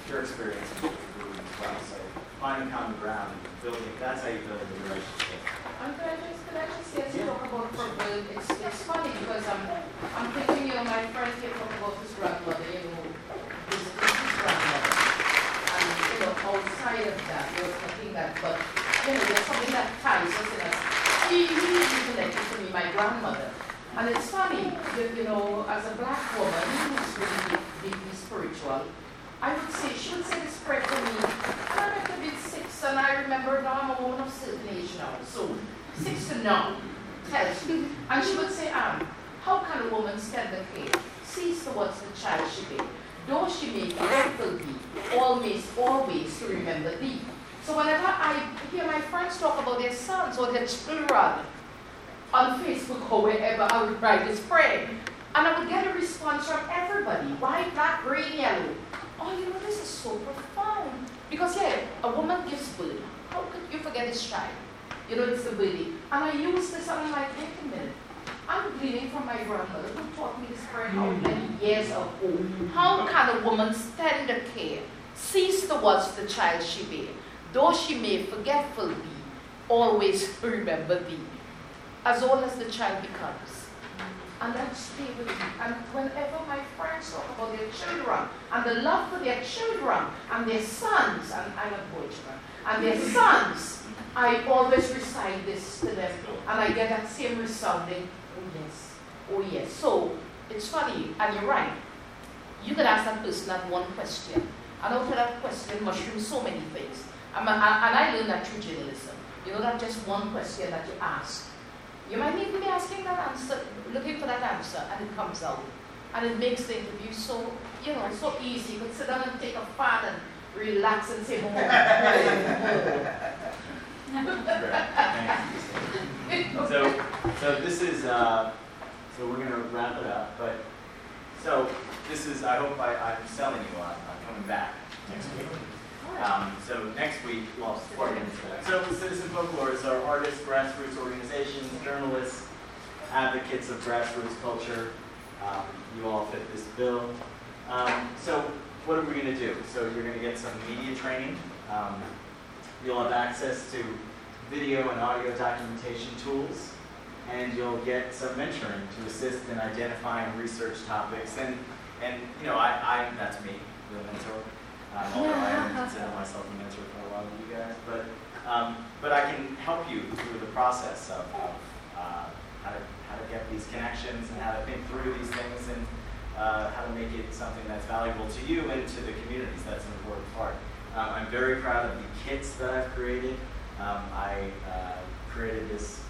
your experience with the group as well. So finding common ground and building, that's how you build a relationship. And could I just, could I just say, as you talk about football, it's, it's funny because I'm, I'm thinking, you know, my friend here talk about his grandmother, you of that, was nothing that, but, you know, there's something that ties us in us. He, he is connected to me, my grandmother. And it's funny, you, you know, as a black woman who's really deeply spiritual, I would say, she would say this prayer to me, and I might have been six, and I remember now I'm a woman of certain age now, so six to now, tells me. And she would say, Anne, how can a woman stand the care, sees towards the child she be, though she may forgetful be, always, always to remember thee. So whenever I hear my friends talk about their sons or their children on Facebook or wherever, I would write this prayer. And I would get a response from everybody, white, black, green, yellow. Oh, you know, this is so profound. Because, yeah, a woman gives birth. How could you forget this child? You know, it's the baby. And I use this, and I'm like, wait a minute. I'm gleaning from my grandmother who taught me this prayer how hmm. many years ago. How can a woman stand the care, cease towards the child she bear, though she may forgetful be, always remember thee, as old as the child becomes and that stay with me. And whenever my friends talk about their children and the love for their children and their sons, and I'm a boy children, and their sons, I always recite this to them, and I get that same resounding, oh yes, oh. So it's funny, and you're right. You could ask that person that one question, and of that question mushroom so many things. and I learned that through journalism. You know that just one question that you ask you might even be asking that answer, looking for that answer, and it comes out. And it makes the interview so, you know, so easy. You could sit down and take a fart and relax and say, more. Great, thanks. So, so this is, uh, so we're gonna wrap it up, but, so, this is, I hope I, I'm selling you on, on coming back next week. Um, so next week, well, four minutes. So Citizen Folklore is our artists, grassroots organizations, journalists, advocates of grassroots culture. Um, you all fit this bill. Um, so what are we going to do? So you're going to get some media training. Um, you'll have access to video and audio documentation tools, and you'll get some mentoring to assist in identifying research topics. And and you know, I, I that's me, the mentor. Um, although I don't consider myself a mentor for a lot of you guys, but um, but I can help you through the process of, of uh, how to how to get these connections and how to think through these things and uh, how to make it something that's valuable to you and to the communities. That's an important part. Um, I'm very proud of the kits that I've created. Um, I uh, created this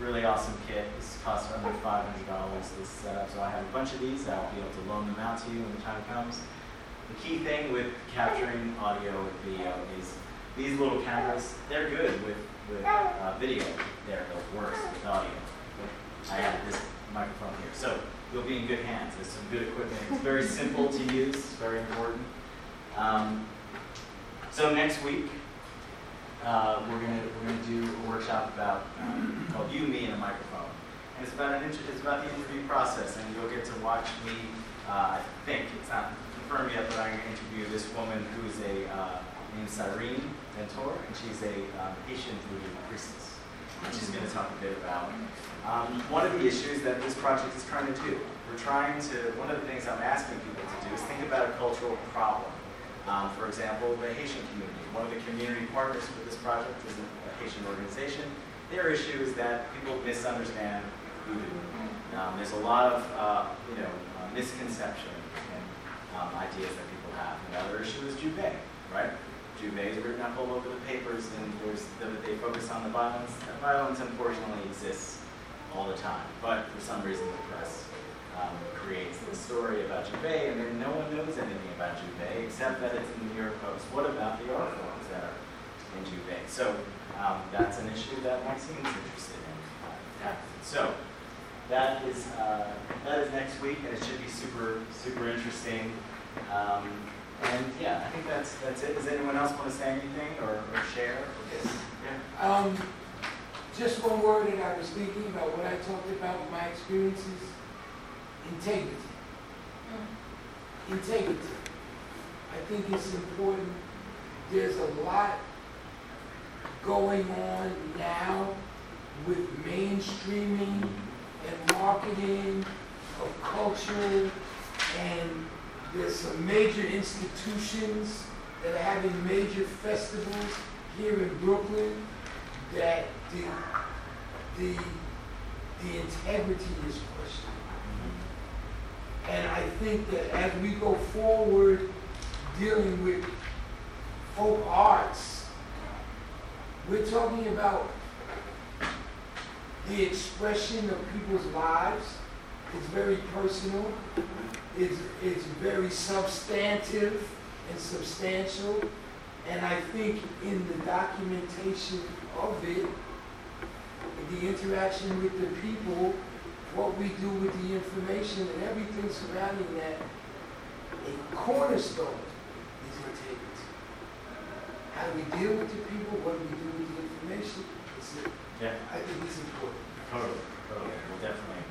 really awesome kit. This costs under $500 this setup, so I have a bunch of these. I'll be able to loan them out to you when the time comes. The key thing with capturing audio and video is these little cameras, they're good with, with uh, video. They're worse with audio. I have this microphone here. So you'll be in good hands. There's some good equipment. It's very simple to use, it's very important. Um, so next week, uh, we're gonna we're gonna do a workshop about um, called "You, Me, and a Microphone," and it's about an it's about the interview process, and you'll get to watch me. Uh, I think it's not confirmed yet, but I'm going to interview this woman who's a uh, named Cyrene Ventor, and she's a um, Haitian voodoo priestess. And she's going to talk a bit about um, one of the issues that this project is trying to do. We're trying to. One of the things I'm asking people to do is think about a cultural problem. Um, for example, the Haitian community. One of the community partners for this project is a, Haitian organization. Their issue is that people misunderstand voodoo. Um, there's a lot of uh, you know uh, misconception and um, ideas that people have. Another issue is J'ouvert, right? J'ouvert is written up all over the papers, and there's the, they focus on the violence. And violence, unfortunately, exists all the time, but for some reason, the press um, creates the story about J'ouvert, and then no one knows anything about J'ouvert except that it's in the New York Post. What about the art forms that are in J'ouvert? So um, that's an issue that Maxine's interested in. Uh, so that is uh, that is next week, and it should be super super interesting. Um, and yeah, I think that's that's it. Does anyone else want to say anything or, or share? Yeah. Um, just one word that I was thinking about what I talked about my experiences integrity. Integrity. I think it's important. There's a lot going on now with mainstreaming and marketing of culture, and there's some major institutions that are having major festivals here in Brooklyn that the, the, the integrity is questioned. And I think that as we go forward dealing with folk arts, we're talking about the expression of people's lives. It's very personal. It's, it's very substantive and substantial. And I think in the documentation of it, the interaction with the people, what we do with the information and everything surrounding that, a cornerstone is integrity. How do we deal with the people? What do we do with the information? It's, Yeah. I think it's important. Totally, totally. We'll definitely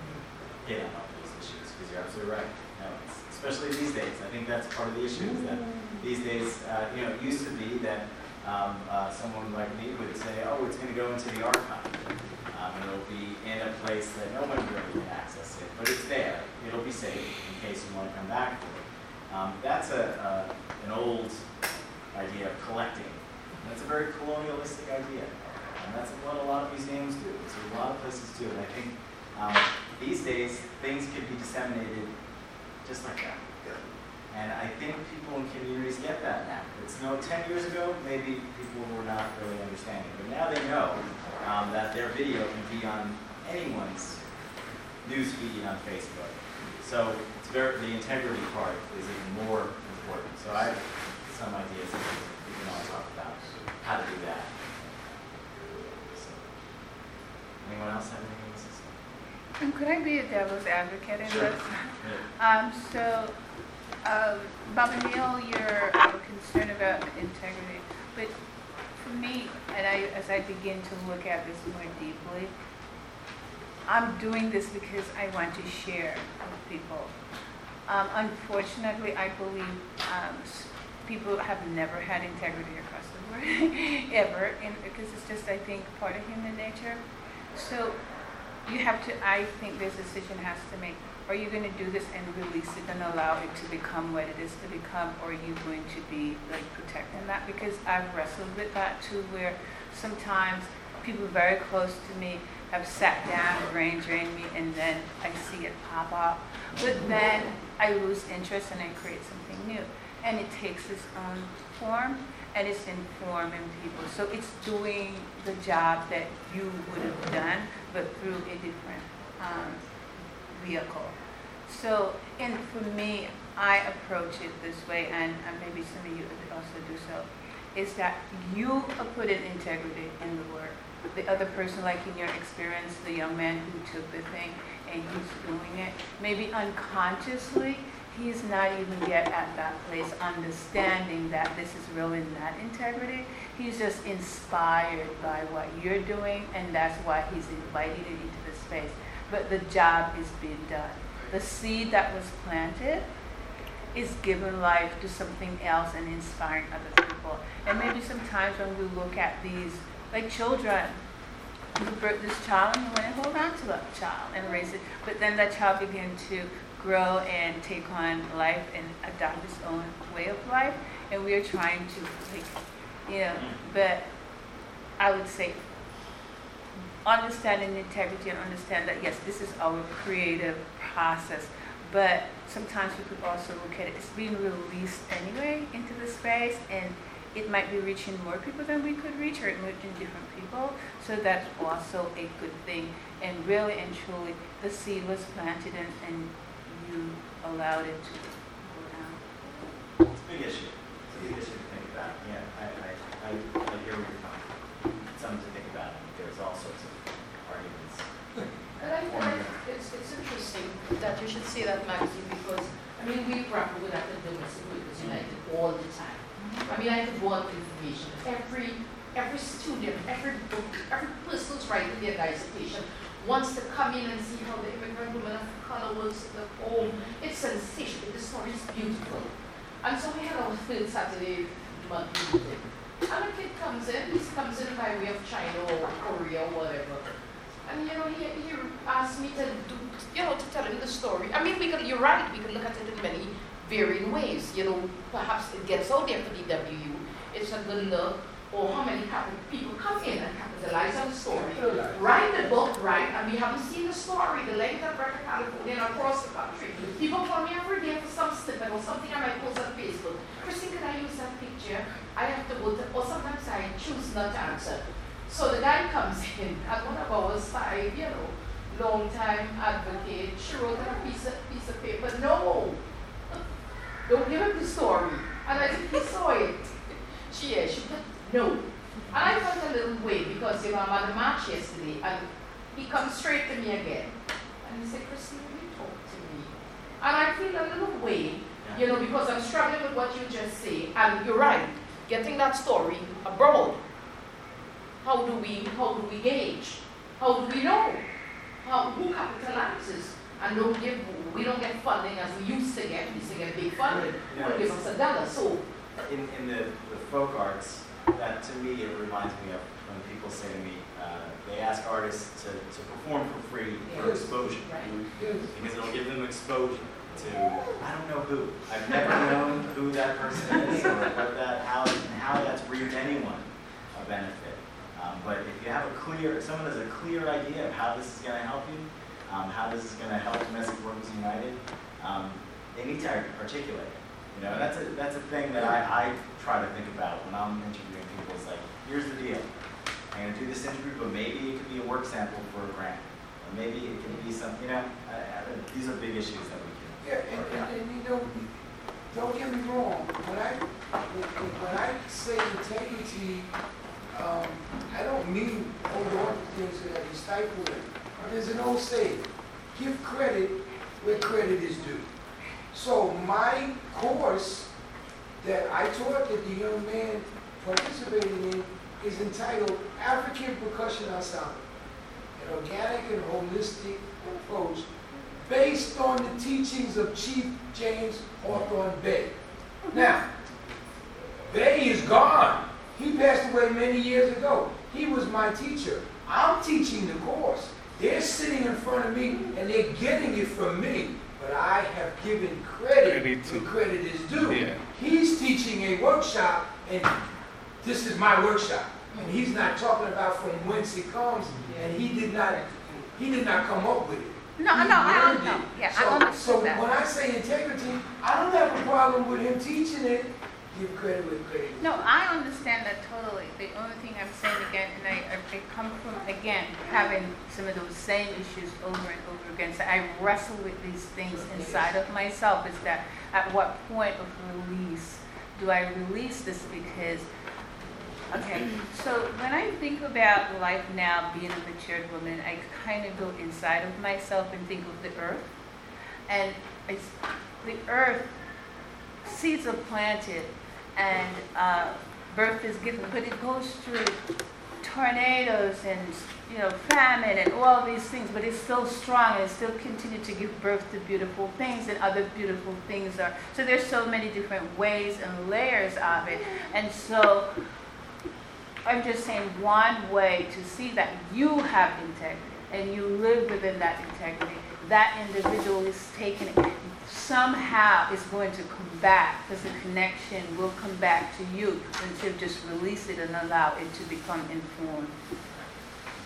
hit on all those issues because you're absolutely right. No, it's, especially these days, I think that's part of the issue is that these days, uh, you know, it used to be that um, uh, someone like me would say, oh, it's going to go into the archive. And it'll be in a place that no one really can access it, but it's there. It'll be safe in case you want to come back for it. Um, that's a, a, an old idea of collecting. That's a very colonialistic idea. And that's what a lot of museums do. It's what a lot of places do. And I think um, these days, things can be disseminated just like that. And I think people in communities get that now. It's no know, 10 years ago, maybe people were not really understanding. But now they know um, that their video can be on anyone's news feed on Facebook. So it's very, the integrity part is even more important. So I have some ideas that we can all talk about how to do that. Anyone else have anything to say? And could I be a devil's advocate in Sure. this? Um, so, um, Baba Neil, you're uh, concerned about integrity, but me, and I, as I begin to look at this more deeply, I'm doing this because I want to share with people. Um, unfortunately, I believe um, people have never had integrity across the board, ever, and because it's just, I think, part of human nature. So you have to, I think this decision has to make, are you going to do this and release it and allow it to become what it is to become, or are you going to be like protecting that? Because I've wrestled with that too, where sometimes people very close to me have sat down, brain drained me, and then I see it pop up. But then I lose interest and I create something new. And it takes its own form and it's informing people. So it's doing the job that you would have done, but through a different um, vehicle. So, and for me, I approach it this way, and, maybe some of you also do so, is that you are putting integrity in the work. The other person, like in your experience, the young man who took the thing and he's doing it, maybe unconsciously, he's not even yet at that place understanding that this is really not integrity. He's just inspired by what you're doing, and that's why he's invited into the space. But the job is being done. The seed that was planted is giving life to something else and inspiring other people. And maybe sometimes when we look at these, like children, you birth this child and you want to hold on to that child and raise it, but then that child begin to grow and take on life and adopt its own way of life. And we are trying to, like, you know, but I would say understanding integrity and understand that yes, this is our creative process, but sometimes we could also look at it, it's being released anyway into the space and it might be reaching more people than we could reach or it might reach different people. So that's also a good thing. And really and truly, the seed was planted and, and you allowed it to go down. It's a big issue. It's a big issue to think about. Yeah, I, I, I, I hear where you're from. It's something to think about. There's all sorts It's, it's interesting that you should see that magazine because, I mean, we grapple with that at Domestic Workers United all the time. I mean, I could go on information. Every, every student, every book, every person who's writing their dissertation wants to come in and see how the immigrant woman of color works at the home. It's sensational. The story is beautiful. And so we had our third Saturday monthly meeting. And a kid comes in, he comes in by way of China or Korea or whatever. And you know, he, he asked me to do, you know, to tell him the story. I mean, we could, you're right, we could look at it in many varying ways. You know, perhaps it gets out there for DWU. It's a good look, or how many people come in and capitalize on the story. Write the book, right? And we haven't seen the story, the length of record California and across the country. People call me every day for some snippet or something I might post on Facebook. Christine, can I use that picture? I have to go to, or sometimes I choose not to answer. So the guy comes in, and one of our side, you know, long time advocate, she wrote on a piece of, piece of paper, no, don't give him the story. And I think he saw it. She, yeah, she put no. And I felt a little way because, you know, I'm at the match yesterday, and he comes straight to me again. And he said, Christine, will you talk to me? And I feel a little way, you know, because I'm struggling with what you just say. And you're right, getting that story abroad. How do we, how do we gauge? How do we know? How, who capitalizes? And don't give, we don't get funding as we used to get. We used to get big funding. Yeah. Who give us a dollar? So In, in the, the folk arts, that to me, it reminds me of when people say to me, uh, they ask artists to, to perform for free for Yeah. exposure. Right. Because it'll give them exposure to, I don't know who. I've never known who that person is or what that, how, how that's reaped anyone a benefit. Um, but if you have a clear, if someone has a clear idea of how this is going to help you, um, how this is going to help Domestic Workers United, um, they need to articulate it. You know, and that's a, that's a thing that I, I try to think about when I'm interviewing people. It's like, here's the deal. I'm going to do this interview, but maybe it could be a work sample for a grant. Or maybe it could be some, you know, I, I, these are big issues that we can Yeah, and, and, and you know, don't get me wrong, when I, when, when I say integrity, um, I don't mean on to things that stifle them. But there's an old saying, give credit where credit is due. So my course that I taught that the young man participated in is entitled African Percussion Ensemble, an organic and holistic approach based on the teachings of Chief James Hawthorne Bey. Now, Bey is gone. He passed away many years ago. He was my teacher. I'm teaching the course. They're sitting in front of me and they're getting it from me. But I have given credit where credit is due. Yeah. He's teaching a workshop, and this is my workshop. And he's not talking about from whence it comes, and he did not, he did not come up with it. No, He no, I learned don't know. Yeah, so, I understood So that. when I say integrity, I don't have a problem with him teaching it. Give credit credit No, I understand that totally. The only thing I'm saying again, and I, I I come from, again, having some of those same issues over and over again. So I wrestle with these things inside of myself is that at what point of release do I release this because, okay, so when I think about life now, being a matured woman, I kind of go inside of myself and think of the earth. And it's, the earth, seeds are planted and uh, birth is given, but it goes through tornadoes and you know famine and all these things, but it's still strong and still continues to give birth to beautiful things and other beautiful things are. So there's so many different ways and layers of it, and so I'm just saying one way to see that you have integrity and you live within that integrity. That individual is taking it somehow is going to back because the connection will come back to you until you just release it and allow it to become informed.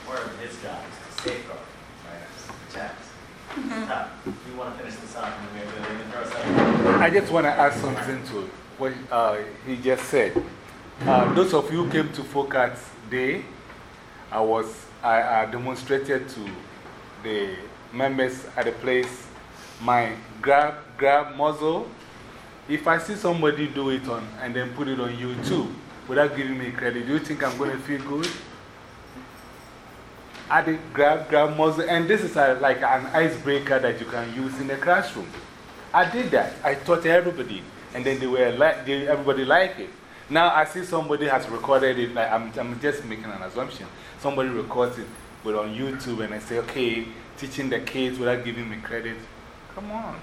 Part of his job is to safeguard, right, protect. Mhm. Tough. You want to finish this off and we're going to throw something? I just want to add something to what uh, he just said. Uh, those of you who came to Focus Day, I was I, I demonstrated to the members at the place my grab grab muzzle. If I see somebody do it on and then put it on YouTube without giving me credit, do you think I'm going to feel good? I did grab grab muzzle, and this is a, like an icebreaker that you can use in the classroom. I did that. I taught everybody, and then they were like, they, everybody liked it. Now I see somebody has recorded it. Like I'm, I'm just making an assumption. Somebody records it, but on YouTube, and I say, okay, teaching the kids without giving me credit. Come on.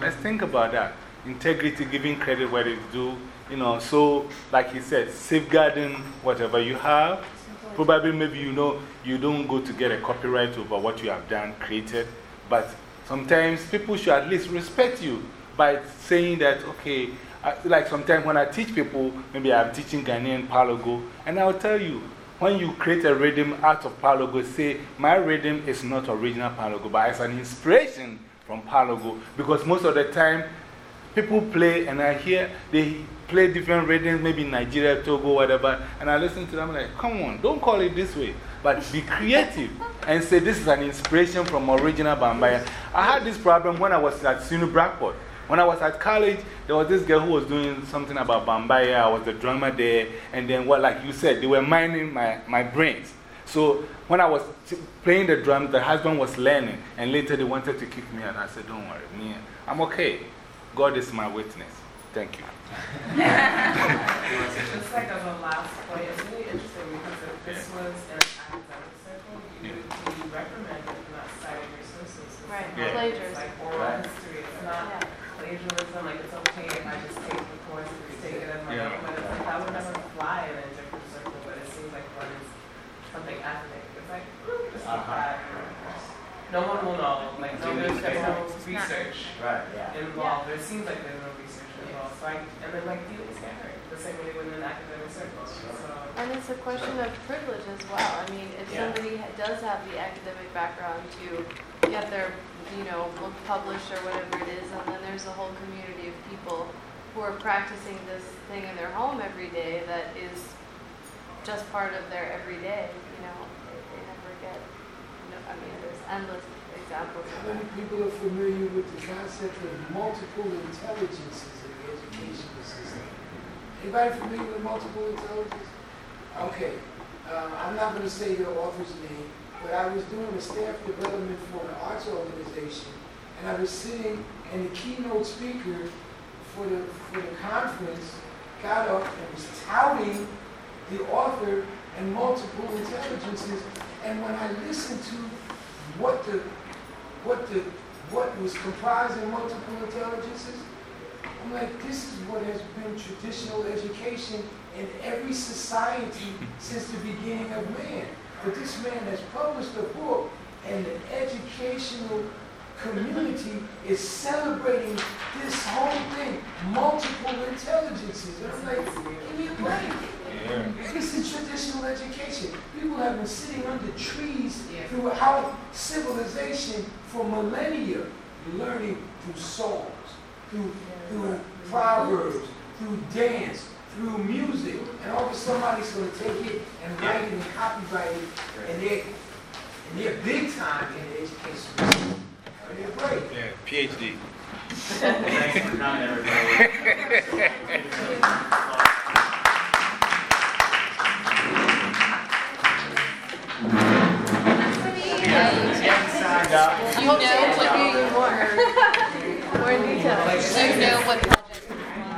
Let's think about that. Integrity, giving credit where it's due. You know, so, like he said, safeguarding whatever you have. Probably, maybe you know, you don't go to get a copyright over what you have done, created. But sometimes people should at least respect you by saying that, okay, I, like sometimes when I teach people, maybe I'm teaching Ghanaian Kpanlogo, and I'll tell you, when you create a rhythm out of Kpanlogo, say, my rhythm is not original Kpanlogo, but it's an inspiration from Kpanlogo. Because most of the time, people play, and I hear they play different rhythms, maybe Nigeria, Togo, whatever, and I listen to them like, come on, don't call it this way, but be creative and say this is an inspiration from original Bambaya. I had this problem when I was at SUNY Brockport. When I was at college, there was this girl who was doing something about Bambaya. I was the drummer there. And then, what, like you said, they were mining my, my brains. So when I was playing the drums, the husband was learning. And later they wanted to kick me out. I said, Don't worry, me, I'm okay. God is my witness. Thank you. Just like as a last point, it's really interesting because if this was an academic circle, you would be reprimanded for not citing your sources. Right, plagiarism. Like oral history, it's not plagiarism, like it's okay if I just take the course and just take it as my Yeah. own, but it's like that would never fly in a different circle, but it seems like when it's something ethnic, it's like, "Ooh, this is Uh-huh. bad. No one will know, like, no, there's, there's no research Right, yeah. involved. There seems like there's no research involved. So I, and then like dealing scattered, the same way within academic circles. So And it's a question of privilege as well. I mean, if Yeah. somebody ha- does have the academic background to get their, you know, book published or whatever it is, and then there's a whole community of people who are practicing this thing in their home every day that is just part of their everyday, you know, they, they never get, you know, I mean, there's endless examples of Many people are familiar with the concept of multiple intelligences in the educational system. Anybody familiar with multiple intelligence? Okay, um, I'm not going to say the author's name, but I was doing a staff development for an arts organization, and I was sitting, and the keynote speaker for the, for the conference got up and was touting the author and multiple intelligences, and when I listened to what the, what the, what was comprising multiple intelligences, I'm like, this is what has been traditional education in every society since the beginning of man. But this man has published a book, and the educational community is celebrating this whole thing, multiple intelligences. And I'm like, give me a break. Yeah. This is traditional education. People have been sitting under trees throughout civilization for millennia, learning through songs, through, through proverbs, through dance, through music. And all of a sudden somebody's going to take it and write it and copyright it, and they're, and they're big time in the education. And they're great. Yeah, PhD. Thanks for coming, everybody. Yeah. You know, like you more.